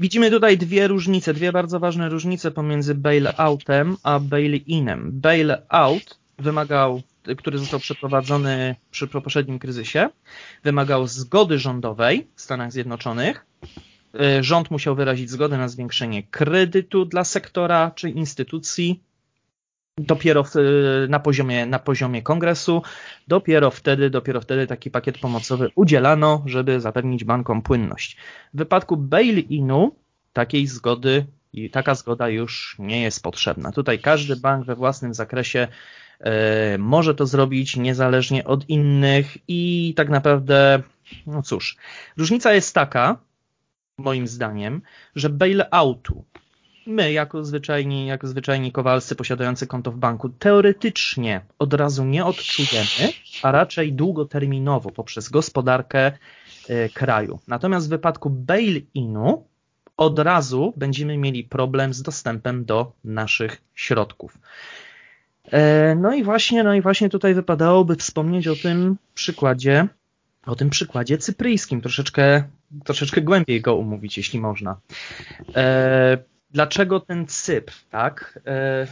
widzimy tutaj dwie różnice, dwie bardzo ważne różnice pomiędzy bailoutem a bail-inem. Bailout wymagał który został przeprowadzony przy poprzednim kryzysie, wymagał zgody rządowej w Stanach Zjednoczonych. E, rząd musiał wyrazić zgodę na zwiększenie kredytu dla sektora czy instytucji. Dopiero w, na, poziomie, na poziomie kongresu, dopiero wtedy, dopiero wtedy taki pakiet pomocowy udzielano, żeby zapewnić bankom płynność. W wypadku bail-inu takiej zgody i taka zgoda już nie jest potrzebna. Tutaj każdy bank we własnym zakresie E, może to zrobić niezależnie od innych i tak naprawdę, no cóż, różnica jest taka, moim zdaniem, że bailoutu my, jako zwyczajni, jako zwyczajni kowalscy posiadający konto w banku, teoretycznie od razu nie odczujemy, a raczej długoterminowo poprzez gospodarkę e, kraju. Natomiast w wypadku bail-inu od razu będziemy mieli problem z dostępem do naszych środków. E, no i właśnie, no i właśnie tutaj wypadałoby wspomnieć o tym przykładzie, o tym przykładzie cypryjskim, troszeczkę, troszeczkę głębiej go umówić, jeśli można. E, dlaczego ten Cypr, tak? E,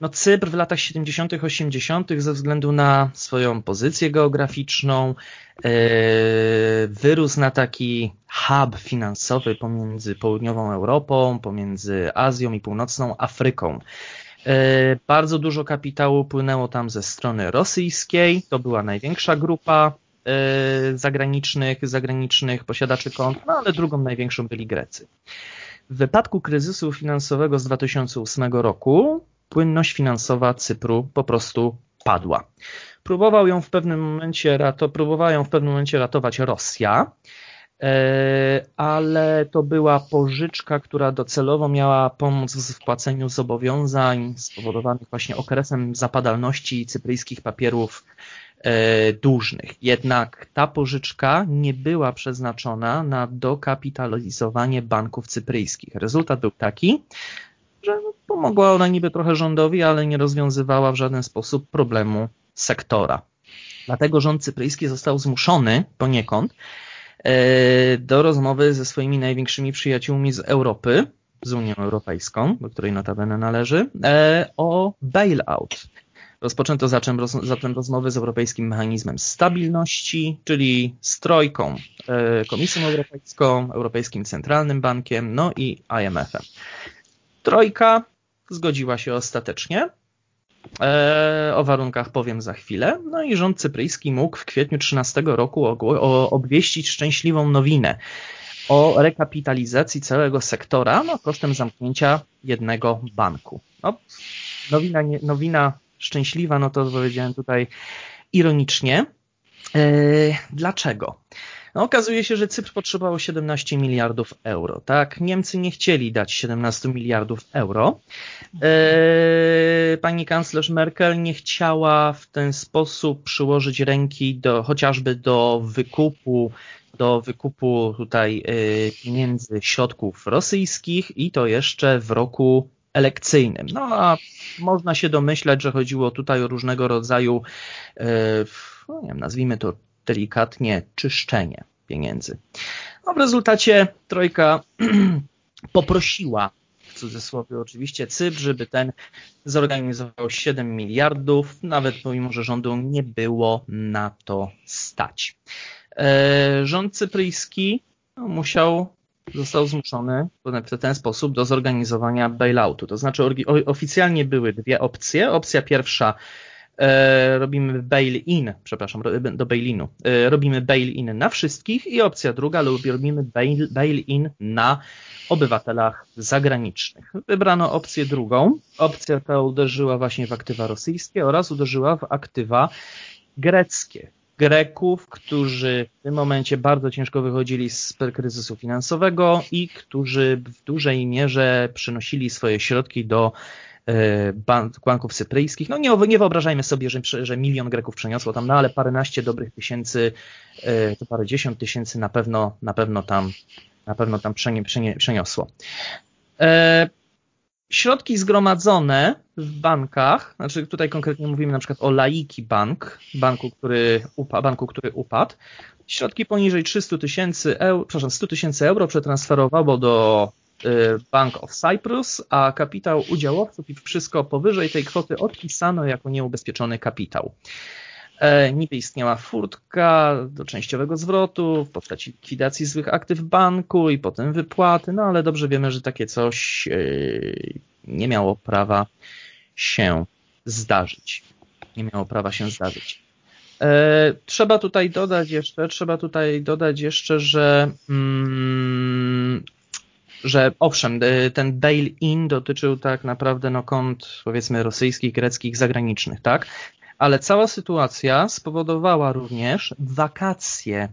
no Cypr w latach 70., 80. ze względu na swoją pozycję geograficzną wyrósł na taki hub finansowy pomiędzy południową Europą, pomiędzy Azją i północną Afryką. E, bardzo dużo kapitału płynęło tam ze strony rosyjskiej. To była największa grupa e, zagranicznych, zagranicznych posiadaczy kont, no ale drugą największą byli Grecy. W wypadku kryzysu finansowego z 2008 roku płynność finansowa Cypru po prostu padła. Próbował ją w pewnym momencie, rato, próbowała ją w pewnym momencie ratować Rosja, E, ale to była pożyczka, która docelowo miała pomóc w wpłaceniu zobowiązań spowodowanych właśnie okresem zapadalności cypryjskich papierów dłużnych. Jednak ta pożyczka nie była przeznaczona na dokapitalizowanie banków cypryjskich. Rezultat był taki, że pomogła ona niby trochę rządowi, ale nie rozwiązywała w żaden sposób problemu sektora. Dlatego rząd cypryjski został zmuszony poniekąd E, do rozmowy ze swoimi największymi przyjaciółmi z Europy, z Unią Europejską, do której notabene należy, e, o bailout. Rozpoczęto zatem, zatem rozmowy z Europejskim Mechanizmem Stabilności, czyli z Trojką, e, Komisją Europejską, Europejskim Centralnym Bankiem, no i IMF-em. Trojka zgodziła się ostatecznie E, o warunkach powiem za chwilę. No i rząd cypryjski mógł w kwietniu 13 roku obwieścić szczęśliwą nowinę o rekapitalizacji całego sektora no, kosztem zamknięcia jednego banku. No, nowina, nie, nowina szczęśliwa, no to powiedziałem tutaj ironicznie. E, dlaczego? No, okazuje się, że Cypr potrzebował 17 miliardów euro. Tak, Niemcy nie chcieli dać 17 miliardów euro. E, pani kanclerz Merkel nie chciała w ten sposób przyłożyć ręki do, chociażby do wykupu do wykupu tutaj e, pieniędzy, środków rosyjskich i to jeszcze w roku elekcyjnym. No a można się domyślać, że chodziło tutaj o różnego rodzaju, e, no nie wiem, nazwijmy to delikatnie czyszczenie pieniędzy. No w rezultacie Trojka poprosiła w cudzysłowie oczywiście Cypr, żeby ten zorganizował 7 miliardów, nawet pomimo, że rządu nie było na to stać. E, rząd cypryjski no, musiał, został zmuszony w ten sposób do zorganizowania bailoutu. To znaczy oficjalnie były dwie opcje. Opcja pierwsza E, robimy bail-in, przepraszam, do bail-inu. E, robimy bail-in na wszystkich i opcja druga, robimy bail-in na obywatelach zagranicznych. Wybrano opcję drugą. Opcja ta uderzyła właśnie w aktywa rosyjskie oraz uderzyła w aktywa greckie. Greków, którzy w tym momencie bardzo ciężko wychodzili z kryzysu finansowego i którzy w dużej mierze przynosili swoje środki do e, banków cypryjskich. No nie, nie wyobrażajmy sobie, że, że milion Greków przeniosło tam, no ale paręnaście dobrych tysięcy, e, to parę dziesiąt tysięcy na pewno, na pewno tam, na pewno tam przeniosło. Środki zgromadzone w bankach, znaczy tutaj konkretnie mówimy na przykład o Laiki Bank, banku, który, upa, banku, który upadł, środki poniżej 300 tysięcy euro, przepraszam, 100 tysięcy euro przetransferowało do y, Bank of Cyprus, a kapitał udziałowców i wszystko powyżej tej kwoty odpisano jako nieubezpieczony kapitał. E, niby istniała furtka do częściowego zwrotu w postaci likwidacji złych aktyw banku i potem wypłaty, no ale dobrze wiemy, że takie coś e, nie miało prawa się zdarzyć. Nie miało prawa się zdarzyć. E, trzeba tutaj dodać jeszcze, trzeba tutaj dodać jeszcze, że mm, że owszem, ten bail-in dotyczył tak naprawdę no, kont powiedzmy rosyjskich, greckich, zagranicznych, tak? ale cała sytuacja spowodowała również wakacje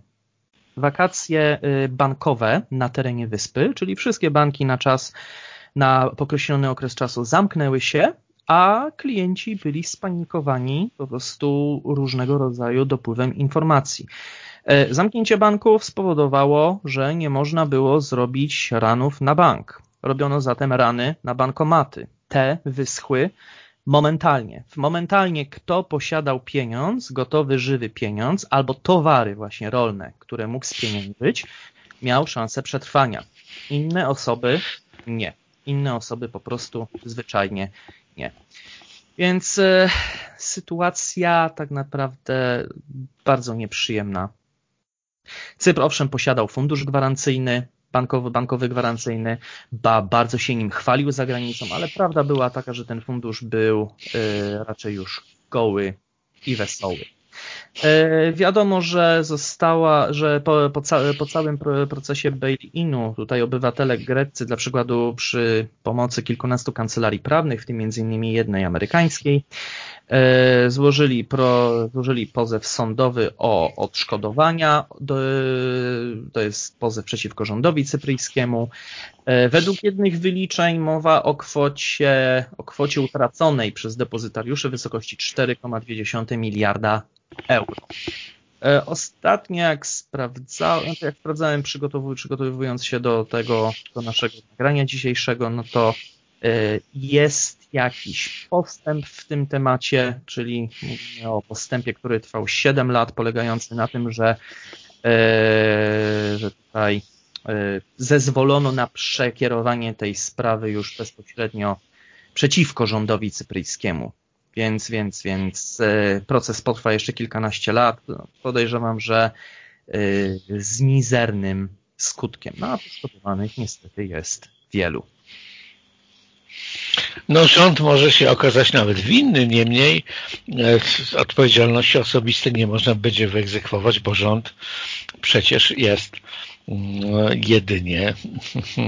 wakacje y, bankowe na terenie wyspy, czyli wszystkie banki na czas, na określony okres czasu zamknęły się, a klienci byli spanikowani po prostu różnego rodzaju dopływem informacji. E, zamknięcie banków spowodowało, że nie można było zrobić ranów na bank. Robiono zatem rany na bankomaty. Te wyschły momentalnie. Momentalnie kto posiadał pieniądz, gotowy, żywy pieniądz, albo towary właśnie rolne, które mógł spieniężyć, miał szansę przetrwania. Inne osoby nie. Inne osoby po prostu zwyczajnie nie. Więc e, sytuacja tak naprawdę bardzo nieprzyjemna. Cypr owszem posiadał fundusz gwarancyjny, bankowy, bankowy gwarancyjny, ba, bardzo się nim chwalił za granicą, ale prawda była taka, że ten fundusz był y, raczej już goły i wesoły. E, wiadomo, że została, że po, po, ca, po całym procesie bail-inu tutaj obywatele greccy, dla przykładu przy pomocy kilkunastu kancelarii prawnych, w tym innymi jednej amerykańskiej, e, złożyli, pro, złożyli pozew sądowy o odszkodowania. To jest pozew przeciwko rządowi cypryjskiemu. E, według jednych wyliczeń mowa o kwocie, o kwocie utraconej przez depozytariuszy w wysokości 4,2 miliarda euro. E, ostatnio jak sprawdzałem, no jak sprawdzałem przygotowując się do tego, do naszego nagrania dzisiejszego, no to e, jest jakiś postęp w tym temacie, czyli mówimy o postępie, który trwał 7 lat, polegający na tym, że, e, że tutaj zezwolono na przekierowanie tej sprawy już bezpośrednio przeciwko rządowi cypryjskiemu. Więc, więc, więc e, proces potrwa jeszcze kilkanaście lat. Podejrzewam, że e, z mizernym skutkiem. No a poszkodowanych niestety jest wielu. No rząd może się okazać nawet winny, niemniej e, odpowiedzialności osobistej nie można będzie wyegzekwować, bo rząd przecież jest mm, jedynie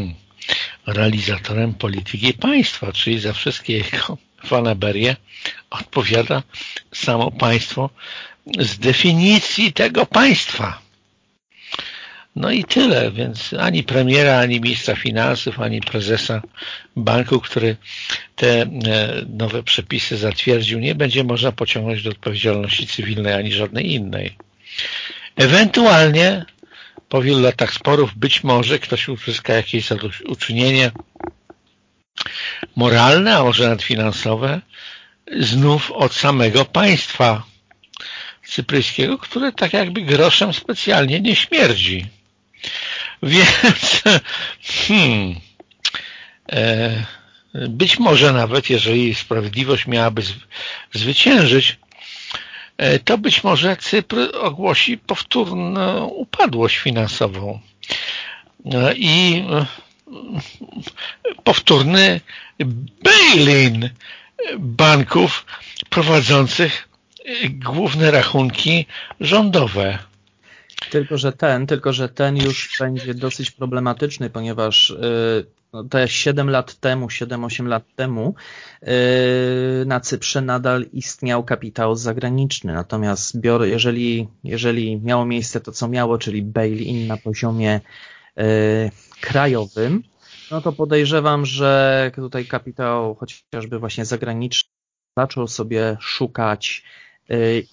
realizatorem polityki państwa, czyli za wszystkie jego fanaberie odpowiada samo państwo z definicji tego państwa. No i tyle, więc ani premiera, ani ministra finansów, ani prezesa banku, który te e, nowe przepisy zatwierdził, nie będzie można pociągnąć do odpowiedzialności cywilnej ani żadnej innej. Ewentualnie po wielu latach sporów być może ktoś uzyska jakieś zadośćuczynienie moralne, a może nawet finansowe, znów od samego państwa cypryjskiego, które tak jakby groszem specjalnie nie śmierdzi. Więc hmm, e, być może nawet, jeżeli sprawiedliwość miałaby zwyciężyć, e, to być może Cypr ogłosi powtórną upadłość finansową. E, I powtórny bail-in banków prowadzących główne rachunki rządowe. Tylko, że ten, tylko, że ten już będzie dosyć problematyczny, ponieważ y, no, te 7 lat temu, 7-8 lat temu y, na Cyprze nadal istniał kapitał zagraniczny. Natomiast bior, jeżeli, jeżeli miało miejsce to, co miało, czyli bail-in na poziomie y, krajowym, no to podejrzewam, że tutaj kapitał chociażby właśnie zagraniczny zaczął sobie szukać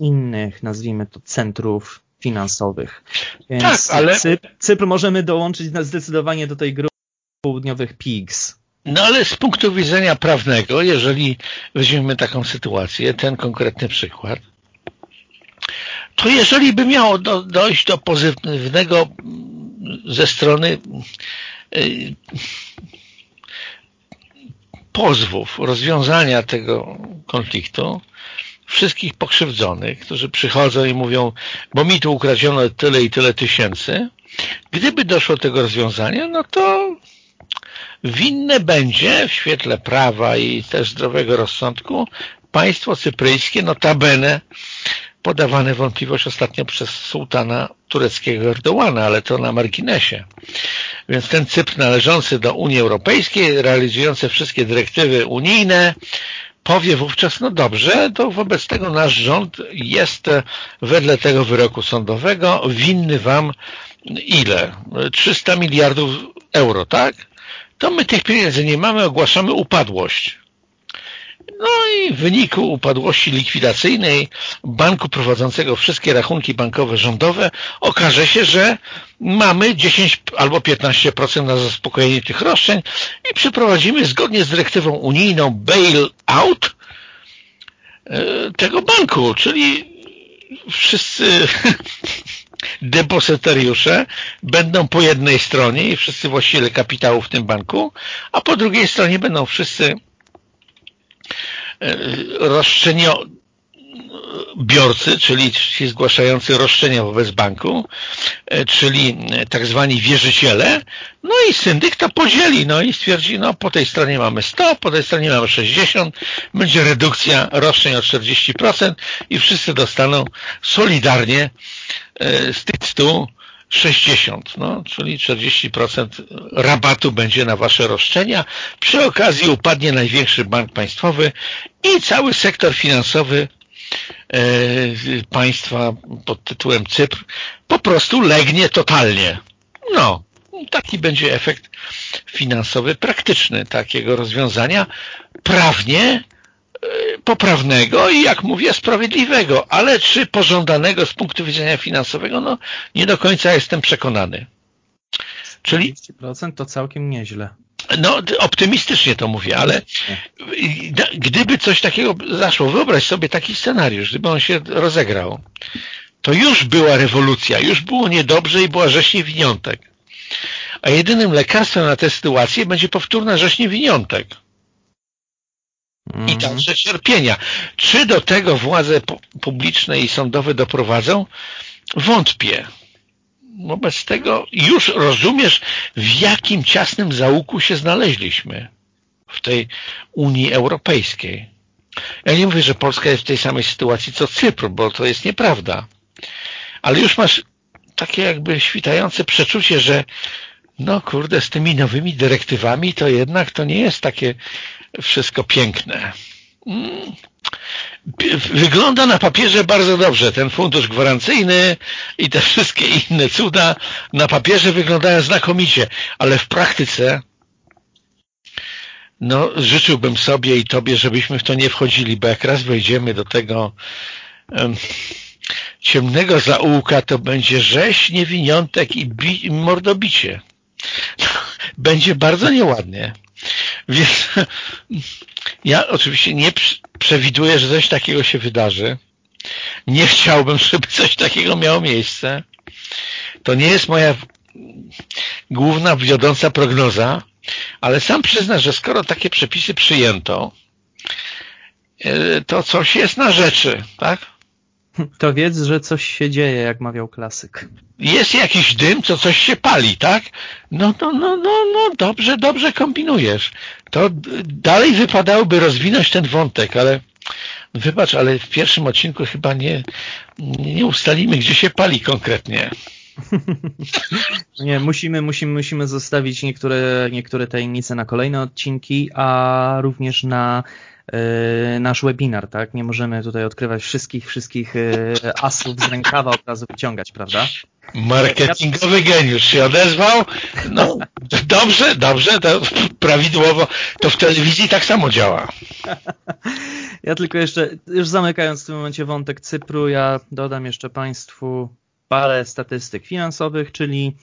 innych, nazwijmy to, centrów finansowych. Więc tak, ale... Cypr, Cypr możemy dołączyć zdecydowanie do tej grupy południowych PIGS. No ale z punktu widzenia prawnego, jeżeli weźmiemy taką sytuację, ten konkretny przykład, to jeżeli by miało do, dojść do pozytywnego ze strony y, pozwów, rozwiązania tego konfliktu, wszystkich pokrzywdzonych, którzy przychodzą i mówią, bo mi tu ukradziono tyle i tyle tysięcy, gdyby doszło do tego rozwiązania, no to winne będzie w świetle prawa i też zdrowego rozsądku państwo cypryjskie, notabene podawane wątpliwość ostatnio przez sułtana tureckiego Erdołana, ale to na marginesie. Więc ten Cypr należący do Unii Europejskiej, realizujący wszystkie dyrektywy unijne, powie wówczas, no dobrze, to wobec tego nasz rząd jest wedle tego wyroku sądowego winny wam ile? 300 miliardów euro, tak? To my tych pieniędzy nie mamy, ogłaszamy upadłość. No i w wyniku upadłości likwidacyjnej banku prowadzącego wszystkie rachunki bankowe rządowe okaże się, że mamy 10 albo 15% na zaspokojenie tych roszczeń i przeprowadzimy zgodnie z dyrektywą unijną bail-out e, tego banku, czyli wszyscy depozytariusze będą po jednej stronie i wszyscy właściciele kapitału w tym banku, a po drugiej stronie będą wszyscy roszczeniobiorcy, czyli ci zgłaszający roszczenia wobec banku, e, czyli tak zwani wierzyciele, no i syndyk to podzieli, no i stwierdzi, no po tej stronie mamy 100, po tej stronie mamy 60, będzie redukcja roszczeń o 40% i wszyscy dostaną solidarnie e, z tych 100 60, no, czyli 40% rabatu będzie na wasze roszczenia. Przy okazji upadnie największy bank państwowy i cały sektor finansowy e, państwa pod tytułem Cypr po prostu legnie totalnie. No, taki będzie efekt finansowy praktyczny takiego rozwiązania. Prawnie poprawnego i jak mówię sprawiedliwego, ale czy pożądanego z punktu widzenia finansowego, no nie do końca jestem przekonany. Czyli 40% to całkiem nieźle. No, optymistycznie to mówię, ale gdyby coś takiego zaszło, wyobraź sobie taki scenariusz, gdyby on się rozegrał, to już była rewolucja, już było niedobrze i była rzeź niewiniątek. A jedynym lekarstwem na tę sytuację będzie powtórna rzeź niewiniątek i mhm. także cierpienia. Czy do tego władze publiczne i sądowe doprowadzą? Wątpię. Wobec tego już rozumiesz, w jakim ciasnym załuku się znaleźliśmy w tej Unii Europejskiej. Ja nie mówię, że Polska jest w tej samej sytuacji co Cypr, bo to jest nieprawda. Ale już masz takie jakby świtające przeczucie, że no kurde, z tymi nowymi dyrektywami to jednak to nie jest takie wszystko piękne. Mm. Wygląda na papierze bardzo dobrze. Ten fundusz gwarancyjny i te wszystkie inne cuda na papierze wyglądają znakomicie, ale w praktyce no, życzyłbym sobie i Tobie, żebyśmy w to nie wchodzili, bo jak raz wejdziemy do tego um, ciemnego zaułka, to będzie rzeź, niewiniątek i, i mordobicie. Będzie bardzo nieładnie. Więc ja oczywiście nie przewiduję, że coś takiego się wydarzy. Nie chciałbym, żeby coś takiego miało miejsce. To nie jest moja główna, wiodąca prognoza, ale sam przyznam, że skoro takie przepisy przyjęto, e, to coś jest na rzeczy, tak? To wiedz, że coś się dzieje, jak mawiał klasyk. Jest jakiś dym, co coś się pali, tak? No, no, no, no, no, dobrze, dobrze kombinujesz. To dalej wypadałoby rozwinąć ten wątek, ale wybacz, ale w pierwszym odcinku chyba nie, nie ustalimy, gdzie się pali konkretnie. Nie, musimy, musimy, musimy zostawić niektóre, niektóre tajemnice na kolejne odcinki, a również na nasz webinar, tak? Nie możemy tutaj odkrywać wszystkich, wszystkich e, asów z rękawa od razu wyciągać, prawda? Marketingowy geniusz się odezwał. No, dobrze, dobrze, to prawidłowo. To w telewizji tak samo działa. Ja tylko jeszcze, już zamykając w tym momencie wątek Cypru, ja dodam jeszcze Państwu parę statystyk finansowych, czyli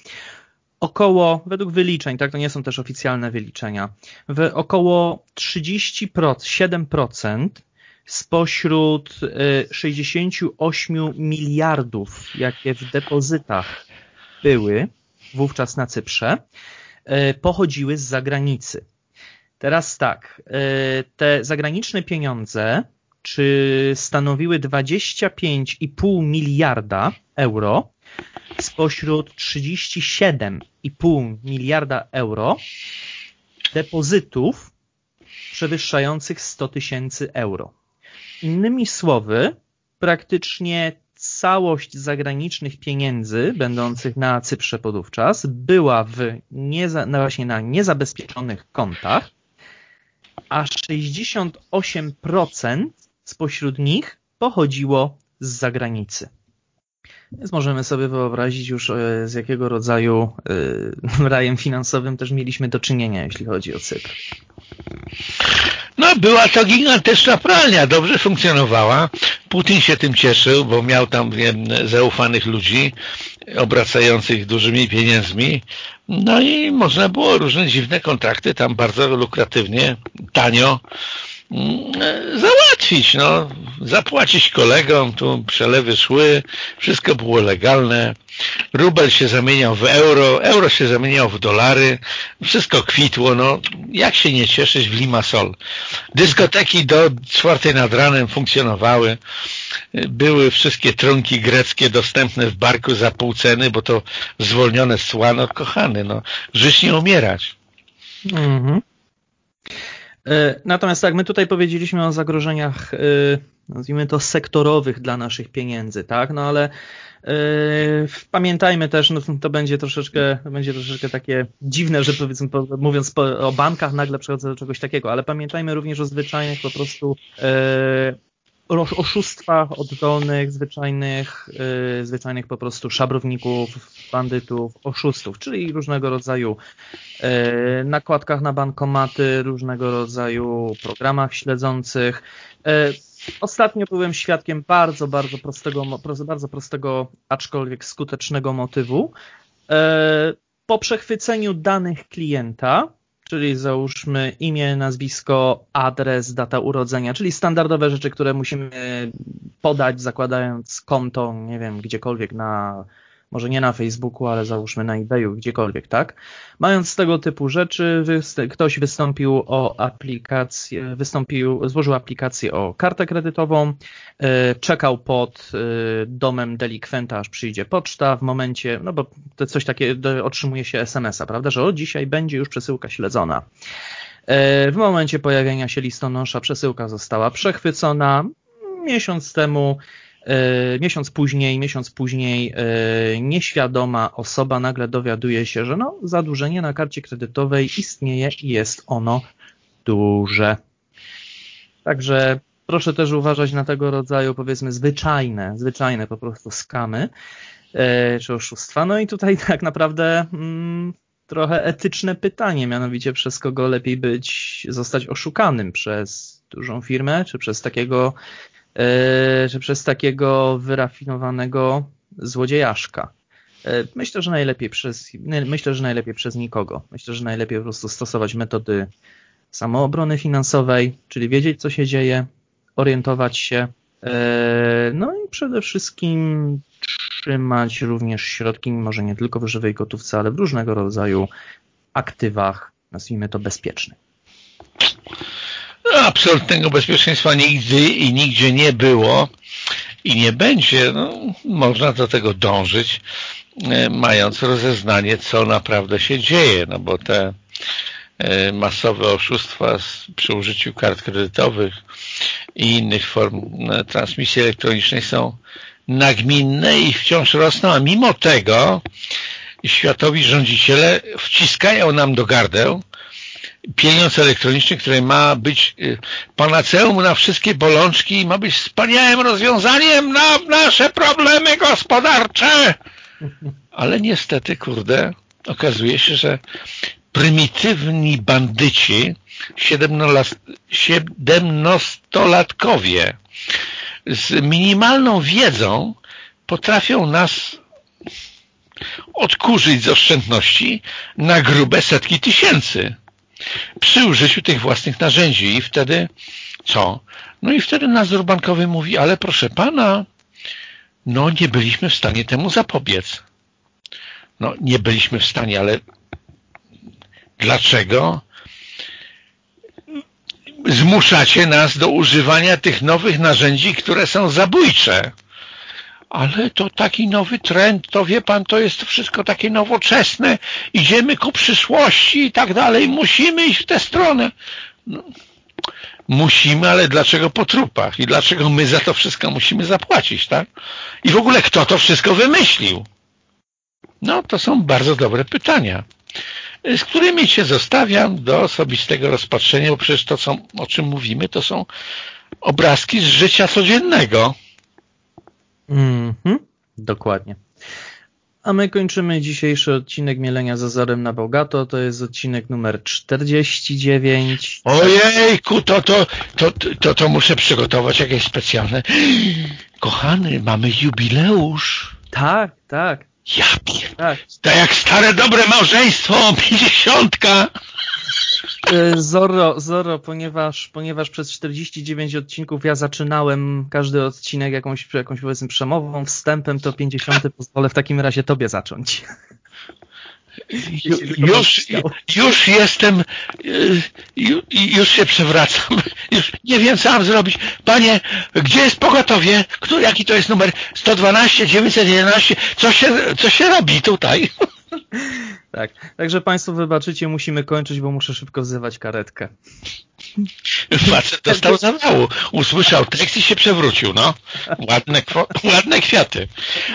około, według wyliczeń, tak, to nie są też oficjalne wyliczenia, w około 37% spośród 68 y, miliardów, jakie w depozytach były wówczas na Cyprze, y, pochodziły z zagranicy. Teraz tak, y, te zagraniczne pieniądze czy stanowiły 25,5 miliarda euro spośród 37,5 miliarda euro depozytów przewyższających 100 tysięcy euro. Innymi słowy, praktycznie całość zagranicznych pieniędzy będących na Cyprze podówczas była w nieza, właśnie na niezabezpieczonych kontach, a 68% spośród nich pochodziło z zagranicy. Więc możemy sobie wyobrazić już e, z jakiego rodzaju e, rajem finansowym też mieliśmy do czynienia, jeśli chodzi o Cypr. No, była to gigantyczna pralnia, dobrze funkcjonowała. Putin się tym cieszył, bo miał tam wiem, zaufanych ludzi obracających dużymi pieniędzmi. No i można było różne dziwne kontrakty tam bardzo lukratywnie, tanio załatwić, no, zapłacić kolegom, tu przelewy szły, wszystko było legalne, rubel się zamieniał w euro, euro się zamieniał w dolary, wszystko kwitło, no, jak się nie cieszyć w Limassol. Dyskoteki do czwartej nad ranem funkcjonowały, były wszystkie trunki greckie dostępne w barku za pół ceny, bo to zwolnione z cła, no kochany, no, żyć nie umierać. Mhm. E, natomiast tak, my tutaj powiedzieliśmy o zagrożeniach, e, nazwijmy to sektorowych dla naszych pieniędzy, tak? No ale e, pamiętajmy też, no to będzie troszeczkę, będzie troszeczkę takie dziwne, że powiedzmy, mówiąc o bankach, nagle przechodzę do czegoś takiego, ale pamiętajmy również o zwyczajnych po prostu oszustwach oddolnych, zwyczajnych, yy, zwyczajnych po prostu szabrowników, bandytów, oszustów, czyli różnego rodzaju yy, nakładkach na bankomaty, różnego rodzaju programach śledzących. Yy, ostatnio byłem świadkiem bardzo, bardzo prostego, bardzo prostego, aczkolwiek skutecznego motywu. Yy, po przechwyceniu danych klienta, czyli załóżmy imię, nazwisko, adres, data urodzenia, czyli standardowe rzeczy, które musimy podać zakładając konto, nie wiem, gdziekolwiek na może nie na Facebooku, ale załóżmy na eBayu, gdziekolwiek, tak? Mając tego typu rzeczy, ktoś wystąpił o aplikację, wystąpił, złożył aplikację o kartę kredytową, e, czekał pod e, domem delikwenta, aż przyjdzie poczta w momencie, no bo to coś takiego otrzymuje się SMS-a, prawda, że o dzisiaj będzie już przesyłka śledzona. E, w momencie pojawienia się listonosza przesyłka została przechwycona. Miesiąc temu miesiąc później, miesiąc później e, nieświadoma osoba nagle dowiaduje się, że no, zadłużenie na karcie kredytowej istnieje i jest ono duże. Także proszę też uważać na tego rodzaju powiedzmy zwyczajne, zwyczajne po prostu skamy e, czy oszustwa. No i tutaj tak naprawdę mm, trochę etyczne pytanie, mianowicie przez kogo lepiej być, zostać oszukanym przez dużą firmę, czy przez takiego E, że przez takiego wyrafinowanego złodziejaszka. E, myślę, że najlepiej przez, myślę, że najlepiej przez nikogo. Myślę, że najlepiej po prostu stosować metody samoobrony finansowej, czyli wiedzieć, co się dzieje, orientować się, e, no i przede wszystkim trzymać również środki, może nie tylko w żywej gotówce, ale w różnego rodzaju aktywach, nazwijmy to bezpiecznych. Absolutnego bezpieczeństwa nigdy i nigdzie nie było. i nie będzie. No, można do tego dążyć, e, mając rozeznanie, co naprawdę się dzieje, no bo te e, masowe oszustwa przy użyciu kart kredytowych i innych form e, transmisji elektronicznej są nagminne i wciąż rosną, a mimo tego światowi rządziciele wciskają nam do gardeł pieniądz elektroniczny, który ma być y, panaceum na wszystkie bolączki i ma być wspaniałym rozwiązaniem na nasze problemy gospodarcze. Ale niestety, kurde, okazuje się, że prymitywni bandyci, siedemnastolatkowie z minimalną wiedzą potrafią nas odkurzyć z oszczędności na grube setki tysięcy przy użyciu tych własnych narzędzi i wtedy co? No i wtedy nadzór bankowy mówi, ale proszę pana, no nie byliśmy w stanie temu zapobiec. No nie byliśmy w stanie, ale dlaczego zmuszacie nas do używania tych nowych narzędzi, które są zabójcze? Ale to taki nowy trend, to wie pan, to jest wszystko takie nowoczesne, idziemy ku przyszłości i tak dalej, musimy iść w tę stronę. No, musimy, ale dlaczego po trupach? I dlaczego my za to wszystko musimy zapłacić, tak? I w ogóle kto to wszystko wymyślił? No, to są bardzo dobre pytania, z którymi się zostawiam do osobistego rozpatrzenia, bo przecież to, co, o czym mówimy, to są obrazki z życia codziennego. Mhm, dokładnie. A my kończymy dzisiejszy odcinek Mielenia Zazorem na Bogato. To jest odcinek numer 49. Ojejku, to, to, to, to, to muszę przygotować jakieś specjalne. Kochany, mamy jubileusz. Tak, tak. Ja pier... Tak. To jak stare dobre małżeństwo, pięćdziesiątka. E, Zorro, Zorro ponieważ, ponieważ przez 49 odcinków ja zaczynałem każdy odcinek jakąś, jakąś powiedzmy przemową, wstępem, to 50 pozwolę w takim razie tobie zacząć. Już, już jestem, już się przewracam, już nie wiem co mam zrobić. Panie, gdzie jest pogotowie? Który, jaki to jest numer? 112, 911? Co się, co się robi tutaj? Tak, także Państwo wybaczycie, musimy kończyć, bo muszę szybko wzywać karetkę. Facet dostał zawału, usłyszał tekst i się przewrócił, no. Ładne, ładne kwiaty.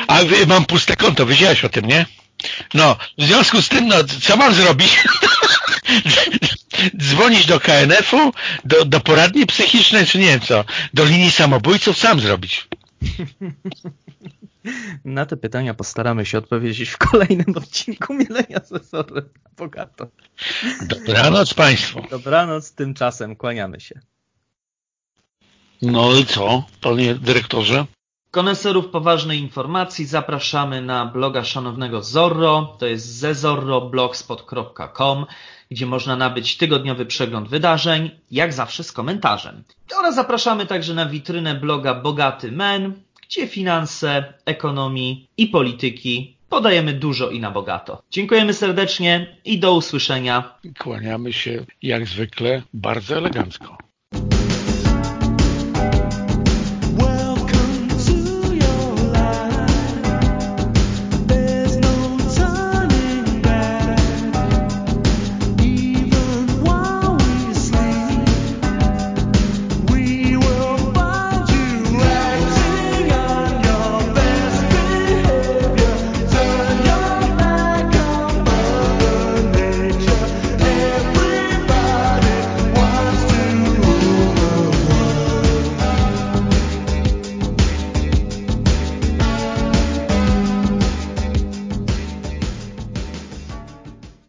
A mam puste konto, wiedziałeś o tym, nie? No, w związku z tym, no, co mam zrobić? Dzwonić do KNF-u, do, do poradni psychicznej, czy nie wiem co, do linii samobójców, sam zrobić. Na te pytania postaramy się odpowiedzieć w kolejnym odcinku Mielenia Asesorem na Bogato. Dobranoc Państwu. Dobranoc, tymczasem kłaniamy się. No i co, panie dyrektorze? Koneserów poważnej informacji zapraszamy na bloga szanownego Zorro, to jest zezorroblogspot.com, gdzie można nabyć tygodniowy przegląd wydarzeń, jak zawsze z komentarzem. Oraz zapraszamy także na witrynę bloga Bogaty Men, gdzie finanse, ekonomii i polityki podajemy dużo i na bogato. Dziękujemy serdecznie i do usłyszenia. Kłaniamy się jak zwykle bardzo elegancko.